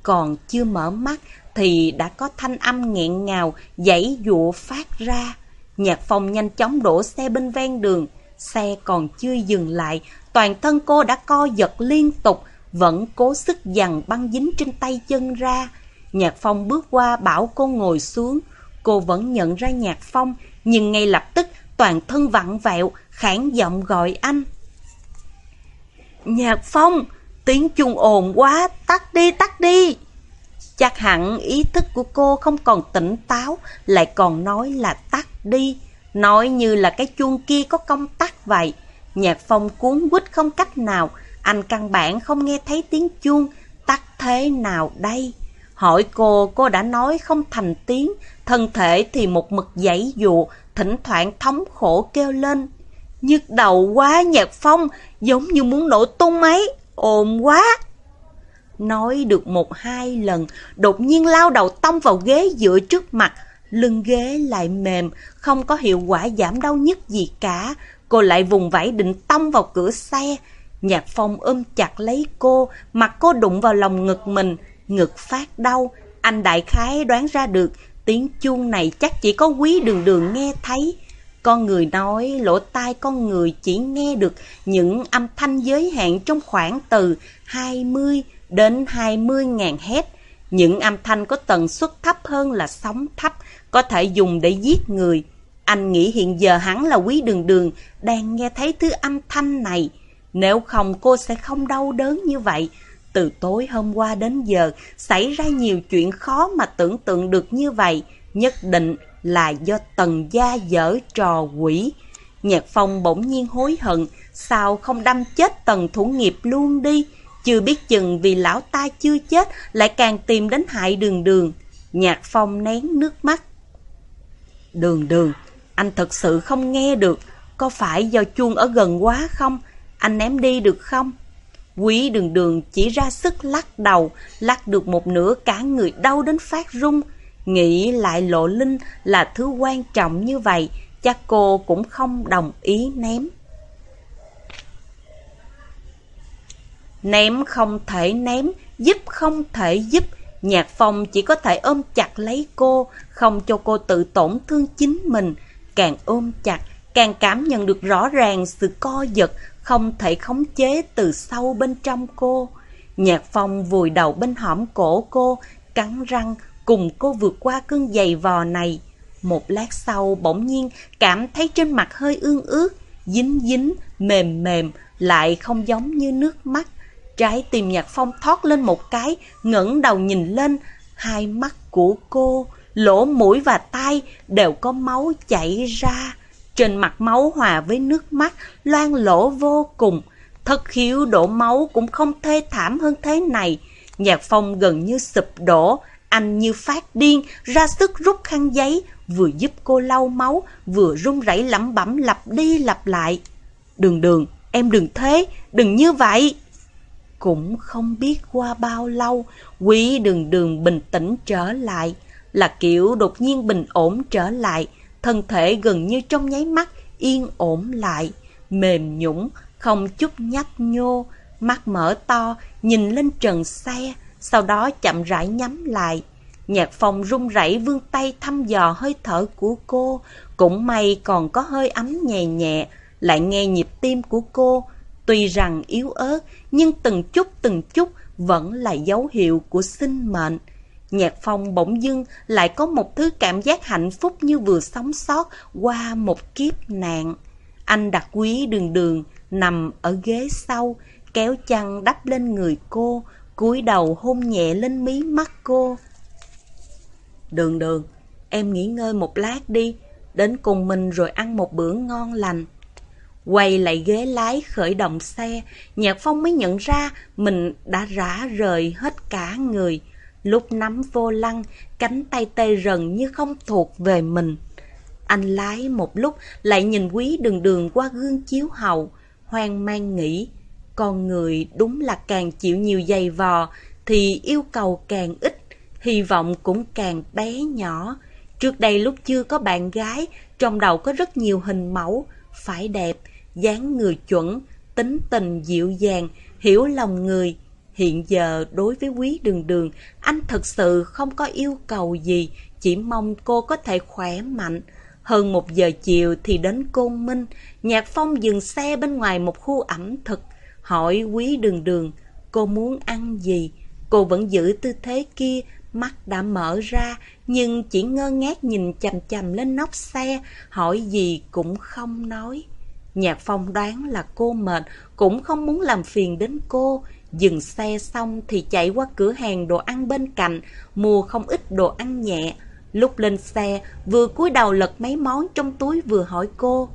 Còn chưa mở mắt thì đã có thanh âm nghẹn ngào, dãy dụa phát ra. Nhạc phong nhanh chóng đổ xe bên ven đường. Xe còn chưa dừng lại, toàn thân cô đã co giật liên tục, vẫn cố sức dằn băng dính trên tay chân ra. Nhạc phong bước qua bảo cô ngồi xuống. Cô vẫn nhận ra nhạc phong, nhưng ngay lập tức toàn thân vặn vẹo, khản giọng gọi anh. Nhạc phong, tiếng chuông ồn quá, tắt đi, tắt đi. Chắc hẳn ý thức của cô không còn tỉnh táo, lại còn nói là tắt đi. Nói như là cái chuông kia có công tắc vậy. Nhạc phong cuốn quýt không cách nào, anh căn bản không nghe thấy tiếng chuông, tắt thế nào đây? Hỏi cô, cô đã nói không thành tiếng, thân thể thì một mực giãy dụ, thỉnh thoảng thống khổ kêu lên. Nhức đầu quá nhạc phong, giống như muốn nổ tung máy ồn quá. Nói được một hai lần, đột nhiên lao đầu tông vào ghế dựa trước mặt. Lưng ghế lại mềm, không có hiệu quả giảm đau nhức gì cả. Cô lại vùng vẫy định tông vào cửa xe. Nhạc phong ôm chặt lấy cô, mặt cô đụng vào lòng ngực mình. ngực phát đau. Anh đại khái đoán ra được tiếng chuông này chắc chỉ có quý đường đường nghe thấy. Con người nói lỗ tai con người chỉ nghe được những âm thanh giới hạn trong khoảng từ 20 đến 20 ngàn hét. Những âm thanh có tần suất thấp hơn là sóng thấp, có thể dùng để giết người. Anh nghĩ hiện giờ hắn là quý đường đường đang nghe thấy thứ âm thanh này. Nếu không cô sẽ không đau đớn như vậy. Từ tối hôm qua đến giờ xảy ra nhiều chuyện khó mà tưởng tượng được như vậy. Nhất định là do tần gia dở trò quỷ. Nhạc phong bỗng nhiên hối hận, sao không đâm chết tần thủ nghiệp luôn đi? Chưa biết chừng vì lão ta chưa chết lại càng tìm đến hại đường đường. Nhạc phong nén nước mắt. Đường đường, anh thật sự không nghe được. Có phải do chuông ở gần quá không? Anh ném đi được không? Quý đường đường chỉ ra sức lắc đầu, lắc được một nửa cả người đau đến phát run. Nghĩ lại lộ linh là thứ quan trọng như vậy, chắc cô cũng không đồng ý ném. Ném không thể ném, giúp không thể giúp. Nhạc phong chỉ có thể ôm chặt lấy cô, không cho cô tự tổn thương chính mình. Càng ôm chặt, càng cảm nhận được rõ ràng sự co giật, không thể khống chế từ sâu bên trong cô. Nhạc phong vùi đầu bên hõm cổ cô, cắn răng, cùng cô vượt qua cơn giày vò này. Một lát sau bỗng nhiên cảm thấy trên mặt hơi ương ướt, dính dính, mềm mềm, lại không giống như nước mắt. Trái tim nhạc phong thoát lên một cái, ngẩng đầu nhìn lên, hai mắt của cô, lỗ mũi và tai đều có máu chảy ra. Trên mặt máu hòa với nước mắt, loan lỗ vô cùng. Thất khiếu đổ máu cũng không thê thảm hơn thế này. Nhạc phong gần như sụp đổ, anh như phát điên, ra sức rút khăn giấy, vừa giúp cô lau máu, vừa run rẩy lẩm bẩm lặp đi lặp lại. Đường đường, em đừng thế, đừng như vậy. Cũng không biết qua bao lâu, quý đường đường bình tĩnh trở lại, là kiểu đột nhiên bình ổn trở lại, thân thể gần như trong nháy mắt yên ổn lại, mềm nhũng, không chút nhấp nhô, mắt mở to, nhìn lên trần xe, sau đó chậm rãi nhắm lại. Nhạc phong run rẩy vươn tay thăm dò hơi thở của cô, cũng may còn có hơi ấm nhẹ nhẹ, lại nghe nhịp tim của cô. Tuy rằng yếu ớt, nhưng từng chút từng chút vẫn là dấu hiệu của sinh mệnh. Nhạc phong bỗng dưng lại có một thứ cảm giác hạnh phúc như vừa sống sót qua một kiếp nạn. Anh đặt quý đường đường, nằm ở ghế sau, kéo chăn đắp lên người cô, cúi đầu hôn nhẹ lên mí mắt cô. Đường đường, em nghỉ ngơi một lát đi, đến cùng mình rồi ăn một bữa ngon lành. Quay lại ghế lái khởi động xe, Nhạc Phong mới nhận ra mình đã rã rời hết cả người. Lúc nắm vô lăng, cánh tay tê rần như không thuộc về mình. Anh lái một lúc lại nhìn quý đường đường qua gương chiếu hậu, hoang mang nghĩ. Con người đúng là càng chịu nhiều dày vò thì yêu cầu càng ít, hy vọng cũng càng bé nhỏ. Trước đây lúc chưa có bạn gái, trong đầu có rất nhiều hình mẫu, phải đẹp, dáng người chuẩn, tính tình dịu dàng, hiểu lòng người. Hiện giờ đối với quý đường đường, anh thật sự không có yêu cầu gì, chỉ mong cô có thể khỏe mạnh. Hơn một giờ chiều thì đến Côn Minh, Nhạc Phong dừng xe bên ngoài một khu ẩm thực, hỏi quý đường đường, cô muốn ăn gì? Cô vẫn giữ tư thế kia, mắt đã mở ra, nhưng chỉ ngơ ngác nhìn chằm chằm lên nóc xe, hỏi gì cũng không nói. Nhạc Phong đoán là cô mệt, cũng không muốn làm phiền đến cô. Dừng xe xong thì chạy qua cửa hàng đồ ăn bên cạnh, mua không ít đồ ăn nhẹ. Lúc lên xe, vừa cúi đầu lật mấy món trong túi vừa hỏi cô.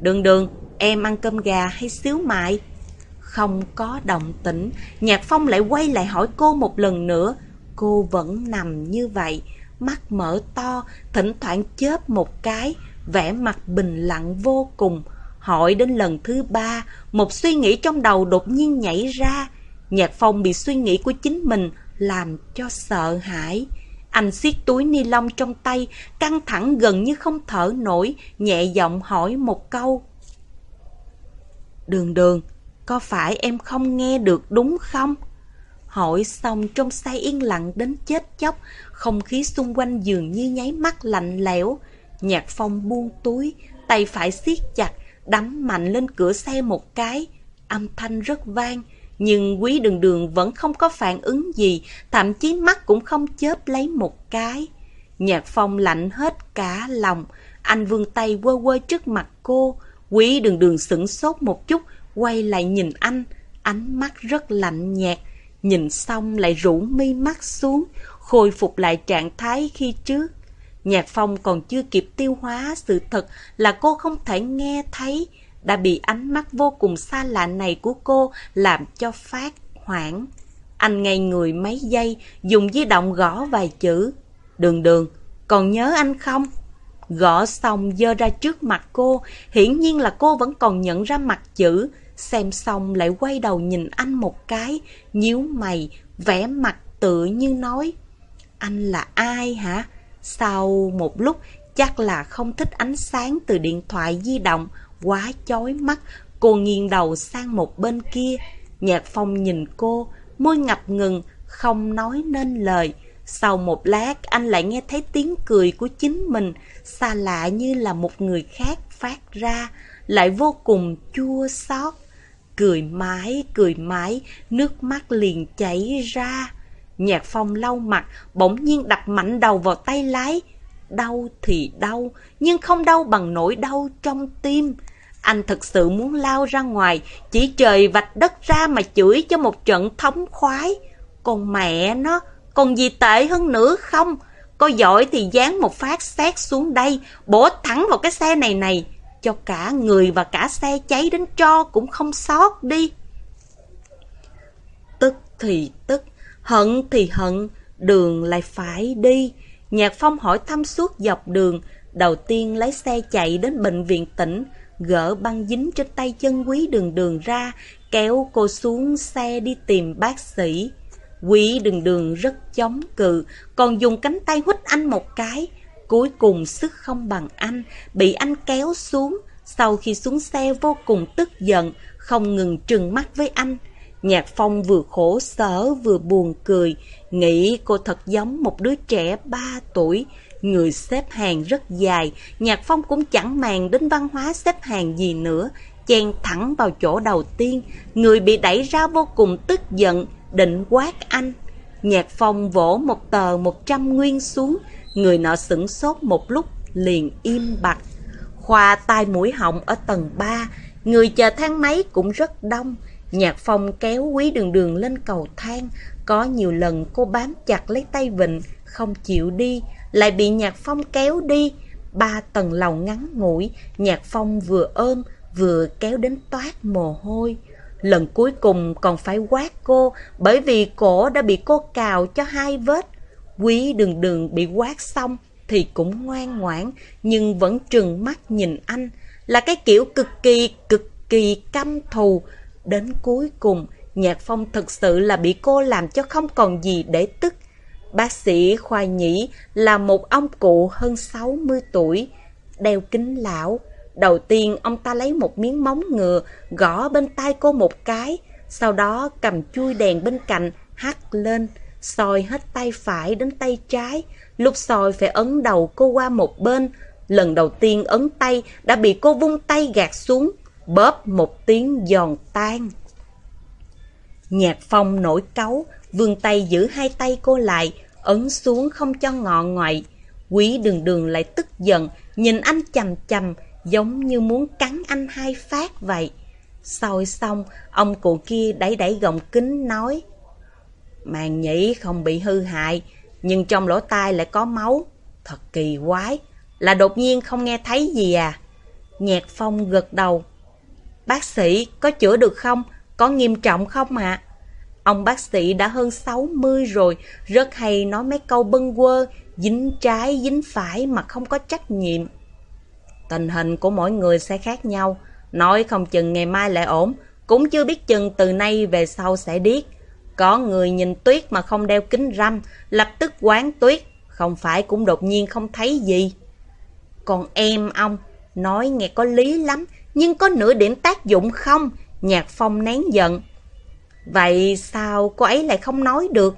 Đường đường, em ăn cơm gà hay xíu mại? Không có động tĩnh, Nhạc Phong lại quay lại hỏi cô một lần nữa. Cô vẫn nằm như vậy, mắt mở to, thỉnh thoảng chớp một cái, vẻ mặt bình lặng vô cùng. Hỏi đến lần thứ ba, một suy nghĩ trong đầu đột nhiên nhảy ra. Nhạc Phong bị suy nghĩ của chính mình làm cho sợ hãi. Anh siết túi ni lông trong tay, căng thẳng gần như không thở nổi, nhẹ giọng hỏi một câu. Đường đường, có phải em không nghe được đúng không? Hỏi xong trong xe yên lặng đến chết chóc, không khí xung quanh dường như nháy mắt lạnh lẽo. Nhạc phong buông túi, tay phải siết chặt, đấm mạnh lên cửa xe một cái. Âm thanh rất vang, nhưng quý đường đường vẫn không có phản ứng gì, thậm chí mắt cũng không chớp lấy một cái. Nhạc phong lạnh hết cả lòng, anh vươn tay quơ quơ trước mặt cô. Quý đường đường sửng sốt một chút, quay lại nhìn anh, ánh mắt rất lạnh nhạt. Nhìn xong lại rũ mi mắt xuống, khôi phục lại trạng thái khi trước. Nhạc phong còn chưa kịp tiêu hóa sự thật là cô không thể nghe thấy, đã bị ánh mắt vô cùng xa lạ này của cô làm cho phát hoảng. Anh ngây người mấy giây, dùng di động gõ vài chữ. Đường đường, còn nhớ anh không? Gõ xong dơ ra trước mặt cô, hiển nhiên là cô vẫn còn nhận ra mặt chữ. Xem xong lại quay đầu nhìn anh một cái, nhíu mày, vẽ mặt tự như nói. Anh là ai hả? Sau một lúc, chắc là không thích ánh sáng từ điện thoại di động, quá chói mắt. Cô nghiêng đầu sang một bên kia. Nhạc phong nhìn cô, môi ngập ngừng, không nói nên lời. Sau một lát, anh lại nghe thấy tiếng cười của chính mình, xa lạ như là một người khác phát ra, lại vô cùng chua xót. Cười mãi, cười mãi, nước mắt liền chảy ra. Nhạc phong lau mặt, bỗng nhiên đập mạnh đầu vào tay lái. Đau thì đau, nhưng không đau bằng nỗi đau trong tim. Anh thật sự muốn lao ra ngoài, chỉ trời vạch đất ra mà chửi cho một trận thống khoái. Còn mẹ nó, còn gì tệ hơn nữa không? Có giỏi thì dán một phát xét xuống đây, bổ thẳng vào cái xe này này, cho cả người và cả xe cháy đến cho cũng không sót đi. Tức thì tức, hận thì hận, đường lại phải đi. Nhạc Phong hỏi thăm suốt dọc đường, đầu tiên lấy xe chạy đến bệnh viện tỉnh, gỡ băng dính trên tay chân quý đường đường ra, kéo cô xuống xe đi tìm bác sĩ. Quý đường đường rất chống cự, còn dùng cánh tay hút anh một cái. Cuối cùng sức không bằng anh, bị anh kéo xuống. Sau khi xuống xe vô cùng tức giận, không ngừng trừng mắt với anh. Nhạc Phong vừa khổ sở vừa buồn cười, nghĩ cô thật giống một đứa trẻ 3 tuổi. Người xếp hàng rất dài, Nhạc Phong cũng chẳng màng đến văn hóa xếp hàng gì nữa. Chen thẳng vào chỗ đầu tiên, người bị đẩy ra vô cùng tức giận, định quát anh. Nhạc Phong vỗ một tờ một trăm nguyên xuống, người nọ sửng sốt một lúc, liền im bặt. Khoa tai mũi họng ở tầng 3, người chờ thang máy cũng rất đông. Nhạc Phong kéo quý đường đường lên cầu thang, có nhiều lần cô bám chặt lấy tay Vịnh, không chịu đi, lại bị Nhạc Phong kéo đi. Ba tầng lầu ngắn ngủi, Nhạc Phong vừa ôm, vừa kéo đến toát mồ hôi. Lần cuối cùng còn phải quát cô bởi vì cổ đã bị cô cào cho hai vết. Quý đường đường bị quát xong thì cũng ngoan ngoãn nhưng vẫn trừng mắt nhìn anh. Là cái kiểu cực kỳ cực kỳ căm thù. Đến cuối cùng, Nhạc Phong thực sự là bị cô làm cho không còn gì để tức. Bác sĩ Khoa Nhĩ là một ông cụ hơn 60 tuổi, đeo kính lão, Đầu tiên ông ta lấy một miếng móng ngựa, gõ bên tay cô một cái, sau đó cầm chui đèn bên cạnh, hắt lên, soi hết tay phải đến tay trái. Lúc soi phải ấn đầu cô qua một bên. Lần đầu tiên ấn tay đã bị cô vung tay gạt xuống, bóp một tiếng giòn tan. Nhạc phong nổi cáu, vươn tay giữ hai tay cô lại, ấn xuống không cho ngọn ngoại. Quý đường đường lại tức giận, nhìn anh chầm chầm, giống như muốn cắn anh hai phát vậy. Soi xong, ông cụ kia đẩy đẩy gọng kính nói, Màn nhĩ không bị hư hại, nhưng trong lỗ tai lại có máu. Thật kỳ quái, là đột nhiên không nghe thấy gì à? Nhạc Phong gật đầu. Bác sĩ, có chữa được không? Có nghiêm trọng không ạ? À? Ông bác sĩ đã hơn 60 rồi, rất hay nói mấy câu bâng quơ, dính trái, dính phải mà không có trách nhiệm. Tình hình của mỗi người sẽ khác nhau, nói không chừng ngày mai lại ổn, cũng chưa biết chừng từ nay về sau sẽ điếc. Có người nhìn tuyết mà không đeo kính râm, lập tức quán tuyết, không phải cũng đột nhiên không thấy gì. Còn em ông, nói nghe có lý lắm, nhưng có nửa điểm tác dụng không? Nhạc phong nén giận. Vậy sao cô ấy lại không nói được?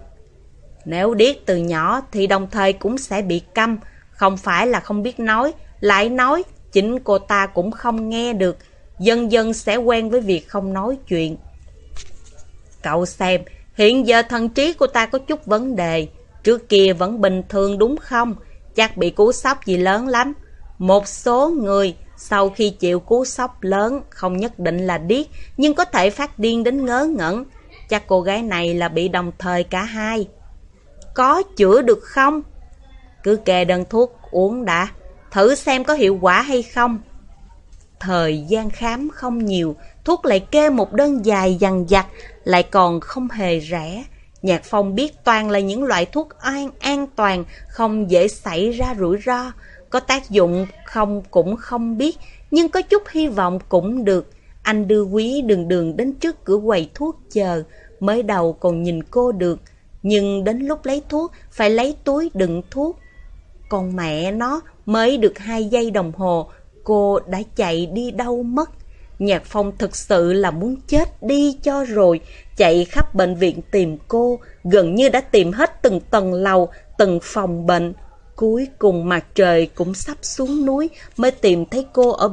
Nếu điếc từ nhỏ thì đồng thời cũng sẽ bị câm, không phải là không biết nói, lại nói, chính cô ta cũng không nghe được, dần dần sẽ quen với việc không nói chuyện. Cậu xem, hiện giờ thần trí của ta có chút vấn đề, trước kia vẫn bình thường đúng không? Chắc bị cú sốc gì lớn lắm. Một số người sau khi chịu cú sốc lớn không nhất định là điếc, nhưng có thể phát điên đến ngớ ngẩn. Chắc cô gái này là bị đồng thời cả hai. Có chữa được không? Cứ kê đơn thuốc uống đã, thử xem có hiệu quả hay không. Thời gian khám không nhiều, thuốc lại kê một đơn dài dằn dặt, lại còn không hề rẻ. Nhạc Phong biết toàn là những loại thuốc an an toàn, không dễ xảy ra rủi ro. Có tác dụng không cũng không biết, nhưng có chút hy vọng cũng được. Anh đưa quý đường đường đến trước cửa quầy thuốc chờ, mới đầu còn nhìn cô được. Nhưng đến lúc lấy thuốc, phải lấy túi đựng thuốc. Còn mẹ nó mới được hai giây đồng hồ, cô đã chạy đi đâu mất. Nhạc Phong thực sự là muốn chết đi cho rồi, chạy khắp bệnh viện tìm cô, gần như đã tìm hết từng tầng lầu, từng phòng bệnh. Cuối cùng mặt trời cũng sắp xuống núi mới tìm thấy cô ở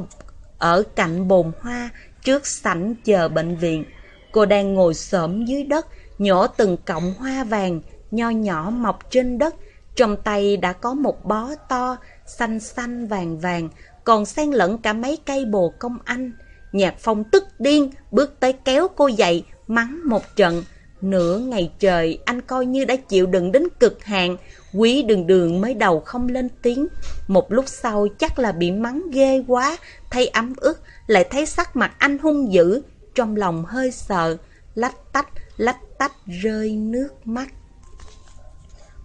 ở cạnh bồn hoa trước sảnh chờ bệnh viện. Cô đang ngồi xổm dưới đất, nhổ từng cọng hoa vàng, nho nhỏ mọc trên đất. Trong tay đã có một bó to, xanh xanh vàng vàng, còn xen lẫn cả mấy cây bồ công anh. Nhạc phong tức điên, bước tới kéo cô dậy, mắng một trận. Nửa ngày trời, anh coi như đã chịu đựng đến cực hạn, quý đường đường mới đầu không lên tiếng. Một lúc sau chắc là bị mắng ghê quá, thấy ấm ức, lại thấy sắc mặt anh hung dữ, trong lòng hơi sợ, lách tách, lách tách rơi nước mắt.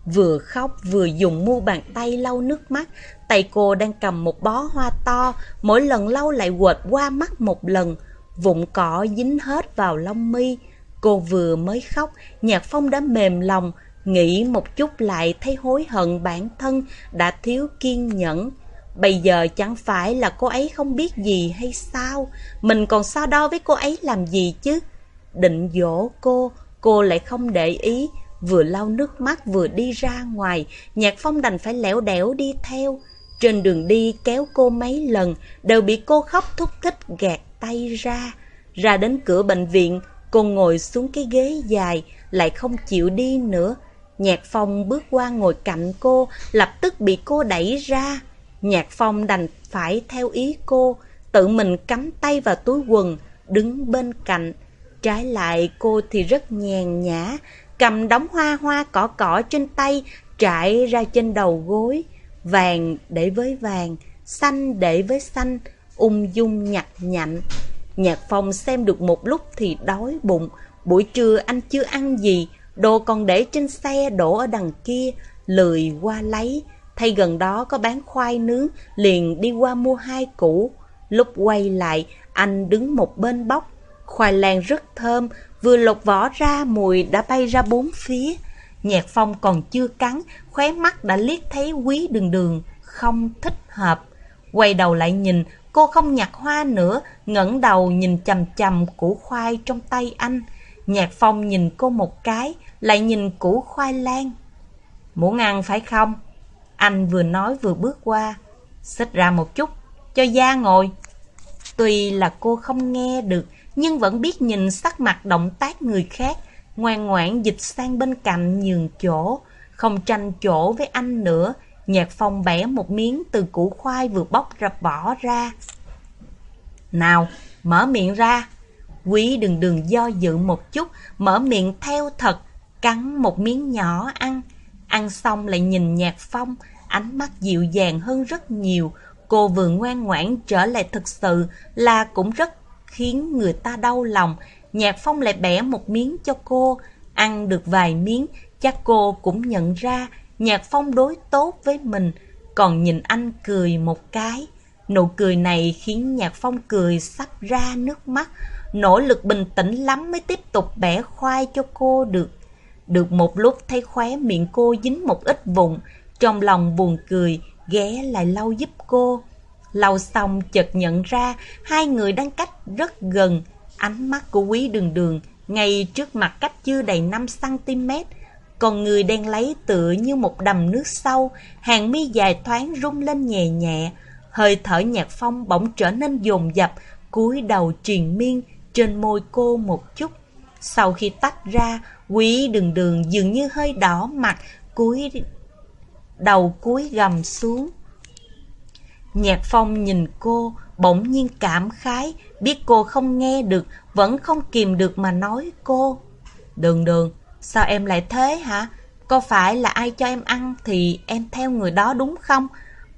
Vừa khóc vừa dùng mu bàn tay lau nước mắt, tay cô đang cầm một bó hoa to, mỗi lần lau lại quệt qua mắt một lần, vụn cỏ dính hết vào lông mi. Cô vừa mới khóc, Nhạc Phong đã mềm lòng, nghĩ một chút lại thấy hối hận bản thân đã thiếu kiên nhẫn. Bây giờ chẳng phải là cô ấy không biết gì hay sao, mình còn so đo với cô ấy làm gì chứ? Định dỗ cô, cô lại không để ý, vừa lau nước mắt vừa đi ra ngoài, Nhạc Phong đành phải lẻo đẻo đi theo. Trên đường đi kéo cô mấy lần, đều bị cô khóc thúc thích gạt tay ra. Ra đến cửa bệnh viện, cô ngồi xuống cái ghế dài, lại không chịu đi nữa. Nhạc Phong bước qua ngồi cạnh cô, lập tức bị cô đẩy ra. Nhạc Phong đành phải theo ý cô, tự mình cắm tay vào túi quần, đứng bên cạnh. Trái lại cô thì rất nhàn nhã, cầm đống hoa hoa cỏ cỏ trên tay, trải ra trên đầu gối. Vàng để với vàng, xanh để với xanh, ung dung nhặt nhạnh. Nhạc Phong xem được một lúc thì đói bụng, buổi trưa anh chưa ăn gì, đồ còn để trên xe đổ ở đằng kia, lười qua lấy. Thay gần đó có bán khoai nướng, liền đi qua mua hai củ. Lúc quay lại, anh đứng một bên bóc. Khoai lang rất thơm, vừa lột vỏ ra mùi đã bay ra bốn phía. Nhạc phong còn chưa cắn, khóe mắt đã liếc thấy quý đường đường, không thích hợp. Quay đầu lại nhìn, cô không nhặt hoa nữa, ngẩng đầu nhìn chầm chầm củ khoai trong tay anh. Nhạc phong nhìn cô một cái, lại nhìn củ khoai lang. Muốn ăn phải không? Anh vừa nói vừa bước qua. Xích ra một chút, cho da ngồi. Tuy là cô không nghe được, nhưng vẫn biết nhìn sắc mặt động tác người khác, ngoan ngoãn dịch sang bên cạnh nhường chỗ, không tranh chỗ với anh nữa. Nhạc phong bẻ một miếng từ củ khoai vừa bóc ra bỏ ra. Nào, mở miệng ra. Quý đừng đừng do dự một chút, mở miệng theo thật, cắn một miếng nhỏ ăn. Ăn xong lại nhìn nhạc phong, ánh mắt dịu dàng hơn rất nhiều. Cô vừa ngoan ngoãn trở lại thực sự là cũng rất khiến người ta đau lòng. Nhạc Phong lại bẻ một miếng cho cô, ăn được vài miếng, chắc cô cũng nhận ra Nhạc Phong đối tốt với mình, còn nhìn anh cười một cái. Nụ cười này khiến Nhạc Phong cười sắp ra nước mắt, nỗ lực bình tĩnh lắm mới tiếp tục bẻ khoai cho cô được. Được một lúc thấy khóe miệng cô dính một ít vụn, trong lòng buồn cười, ghé lại lau giúp cô. Lau xong chợt nhận ra hai người đang cách rất gần. Ánh mắt của quý đường đường ngay trước mặt cách chưa đầy 5cm. Còn người đang lấy tựa như một đầm nước sâu, hàng mi dài thoáng rung lên nhẹ nhẹ. Hơi thở nhạc phong bỗng trở nên dồn dập, cúi đầu triền miên trên môi cô một chút. Sau khi tách ra, quý đường đường dường như hơi đỏ mặt, cúi đầu cúi gầm xuống. Nhạc phong nhìn cô, bỗng nhiên cảm khái, biết cô không nghe được, vẫn không kìm được mà nói cô. Đường đường, sao em lại thế hả? Có phải là ai cho em ăn thì em theo người đó đúng không?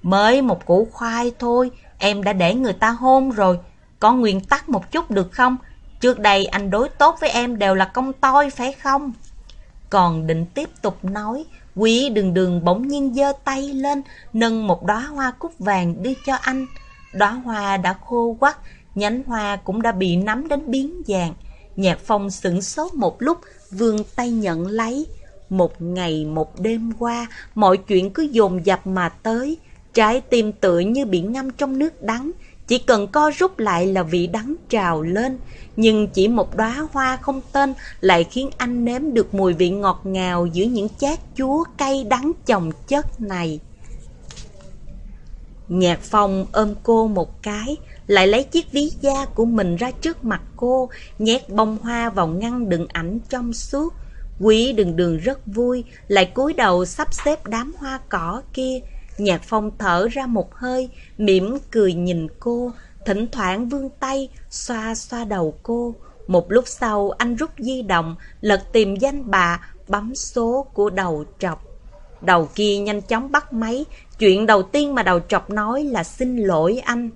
Mới một củ khoai thôi, em đã để người ta hôn rồi. Có nguyên tắc một chút được không? Trước đây anh đối tốt với em đều là công toi phải không? Còn định tiếp tục nói, quý đường đường bỗng nhiên giơ tay lên, nâng một đóa hoa cúc vàng đưa cho anh. Đóa hoa đã khô quắt, nhánh hoa cũng đã bị nắm đến biến dạng. Nhạc phong sửng sốt một lúc, vươn tay nhận lấy. Một ngày một đêm qua, mọi chuyện cứ dồn dập mà tới. Trái tim tựa như bị ngâm trong nước đắng, chỉ cần co rút lại là vị đắng trào lên. Nhưng chỉ một đóa hoa không tên lại khiến anh nếm được mùi vị ngọt ngào giữa những chát chúa cay đắng chồng chất này. Nhạc phong ôm cô một cái, lại lấy chiếc ví da của mình ra trước mặt cô, nhét bông hoa vào ngăn đựng ảnh trong suốt. Quý đường đường rất vui, lại cúi đầu sắp xếp đám hoa cỏ kia. Nhạc phong thở ra một hơi, mỉm cười nhìn cô, thỉnh thoảng vươn tay, xoa xoa đầu cô. Một lúc sau anh rút di động, lật tìm danh bà, bấm số của đầu trọc. Đầu kia nhanh chóng bắt máy, chuyện đầu tiên mà đầu trọc nói là xin lỗi anh.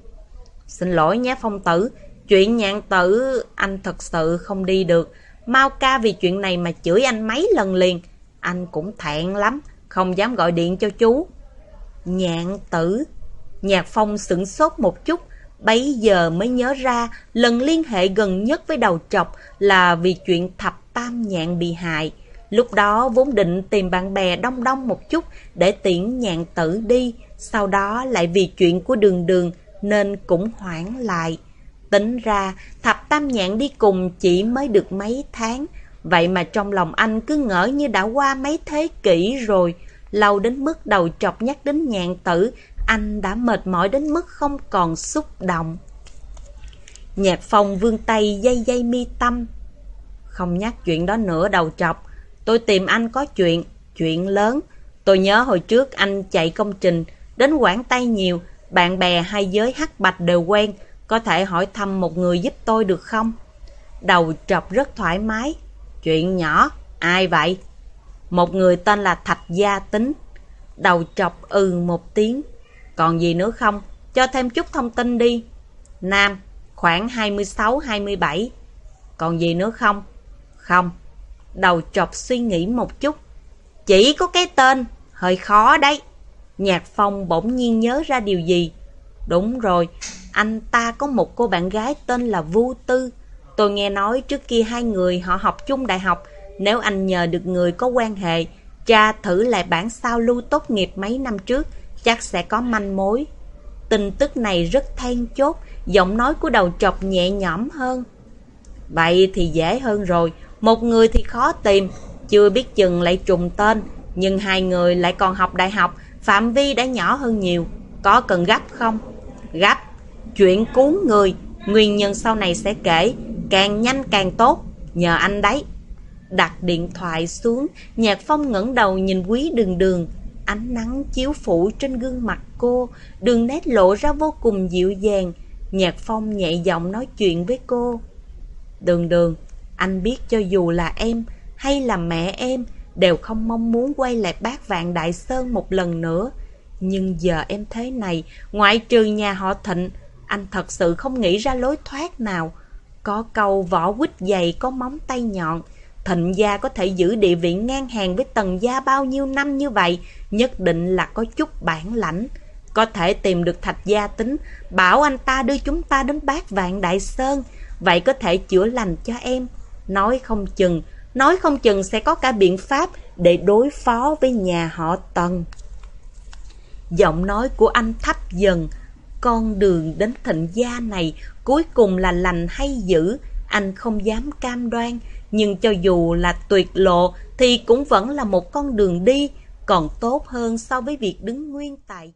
Xin lỗi nhé phong tử, chuyện nhạn tử anh thật sự không đi được. Mau ca vì chuyện này mà chửi anh mấy lần liền. Anh cũng thẹn lắm, không dám gọi điện cho chú. Nhạn tử. Nhạc phong sửng sốt một chút, bấy giờ mới nhớ ra lần liên hệ gần nhất với đầu trọc là vì chuyện thập tam nhạn bị hại. Lúc đó vốn định tìm bạn bè đông đông một chút để tiễn nhạn tử đi, sau đó lại vì chuyện của đường đường nên cũng hoãn lại. Tính ra, thập tam nhạn đi cùng chỉ mới được mấy tháng, vậy mà trong lòng anh cứ ngỡ như đã qua mấy thế kỷ rồi. Lâu đến mức đầu chọc nhắc đến nhạn tử, anh đã mệt mỏi đến mức không còn xúc động. Nhạc phong vương tay dây dây mi tâm. Không nhắc chuyện đó nữa đầu chọc. Tôi tìm anh có chuyện, chuyện lớn. Tôi nhớ hồi trước anh chạy công trình, đến Quảng tay nhiều, bạn bè hai giới hắc bạch đều quen, có thể hỏi thăm một người giúp tôi được không? Đầu trọc rất thoải mái. Chuyện nhỏ, ai vậy? Một người tên là Thạch Gia Tính. Đầu trọc ừ một tiếng. Còn gì nữa không? Cho thêm chút thông tin đi. Nam, khoảng 26-27. Còn gì nữa không? Không. Đầu chọc suy nghĩ một chút. Chỉ có cái tên, hơi khó đấy. Nhạc Phong bỗng nhiên nhớ ra điều gì. Đúng rồi, anh ta có một cô bạn gái tên là Vu Tư. Tôi nghe nói trước kia hai người họ học chung đại học. Nếu anh nhờ được người có quan hệ, tra thử lại bản sao lưu tốt nghiệp mấy năm trước, chắc sẽ có manh mối. Tin tức này rất then chốt, giọng nói của đầu chọc nhẹ nhõm hơn. Vậy thì dễ hơn rồi, một người thì khó tìm, chưa biết chừng lại trùng tên, nhưng hai người lại còn học đại học, phạm vi đã nhỏ hơn nhiều. Có cần gấp không? Gấp. Chuyện cứu người, nguyên nhân sau này sẽ kể, càng nhanh càng tốt, nhờ anh đấy. Đặt điện thoại xuống, Nhạc Phong ngẩng đầu nhìn quý đường đường, ánh nắng chiếu phủ trên gương mặt cô, đường nét lộ ra vô cùng dịu dàng. Nhạc Phong nhẹ giọng nói chuyện với cô. Đường đường, anh biết cho dù là em hay là mẹ em đều không mong muốn quay lại bác vạn Đại Sơn một lần nữa. Nhưng giờ em thế này, ngoại trừ nhà họ Thịnh, anh thật sự không nghĩ ra lối thoát nào. Có câu vỏ quýt dày có móng tay nhọn, Thịnh gia có thể giữ địa vị ngang hàng với tần gia bao nhiêu năm như vậy, nhất định là có chút bản lãnh. Có thể tìm được thạch gia tính, bảo anh ta đưa chúng ta đến bác vạn đại sơn, vậy có thể chữa lành cho em. Nói không chừng, nói không chừng sẽ có cả biện pháp để đối phó với nhà họ tần. Giọng nói của anh thấp dần, con đường đến thịnh gia này cuối cùng là lành hay dữ, anh không dám cam đoan, Nhưng cho dù là tuyệt lộ thì cũng vẫn là một con đường đi, còn tốt hơn so với việc đứng nguyên tại.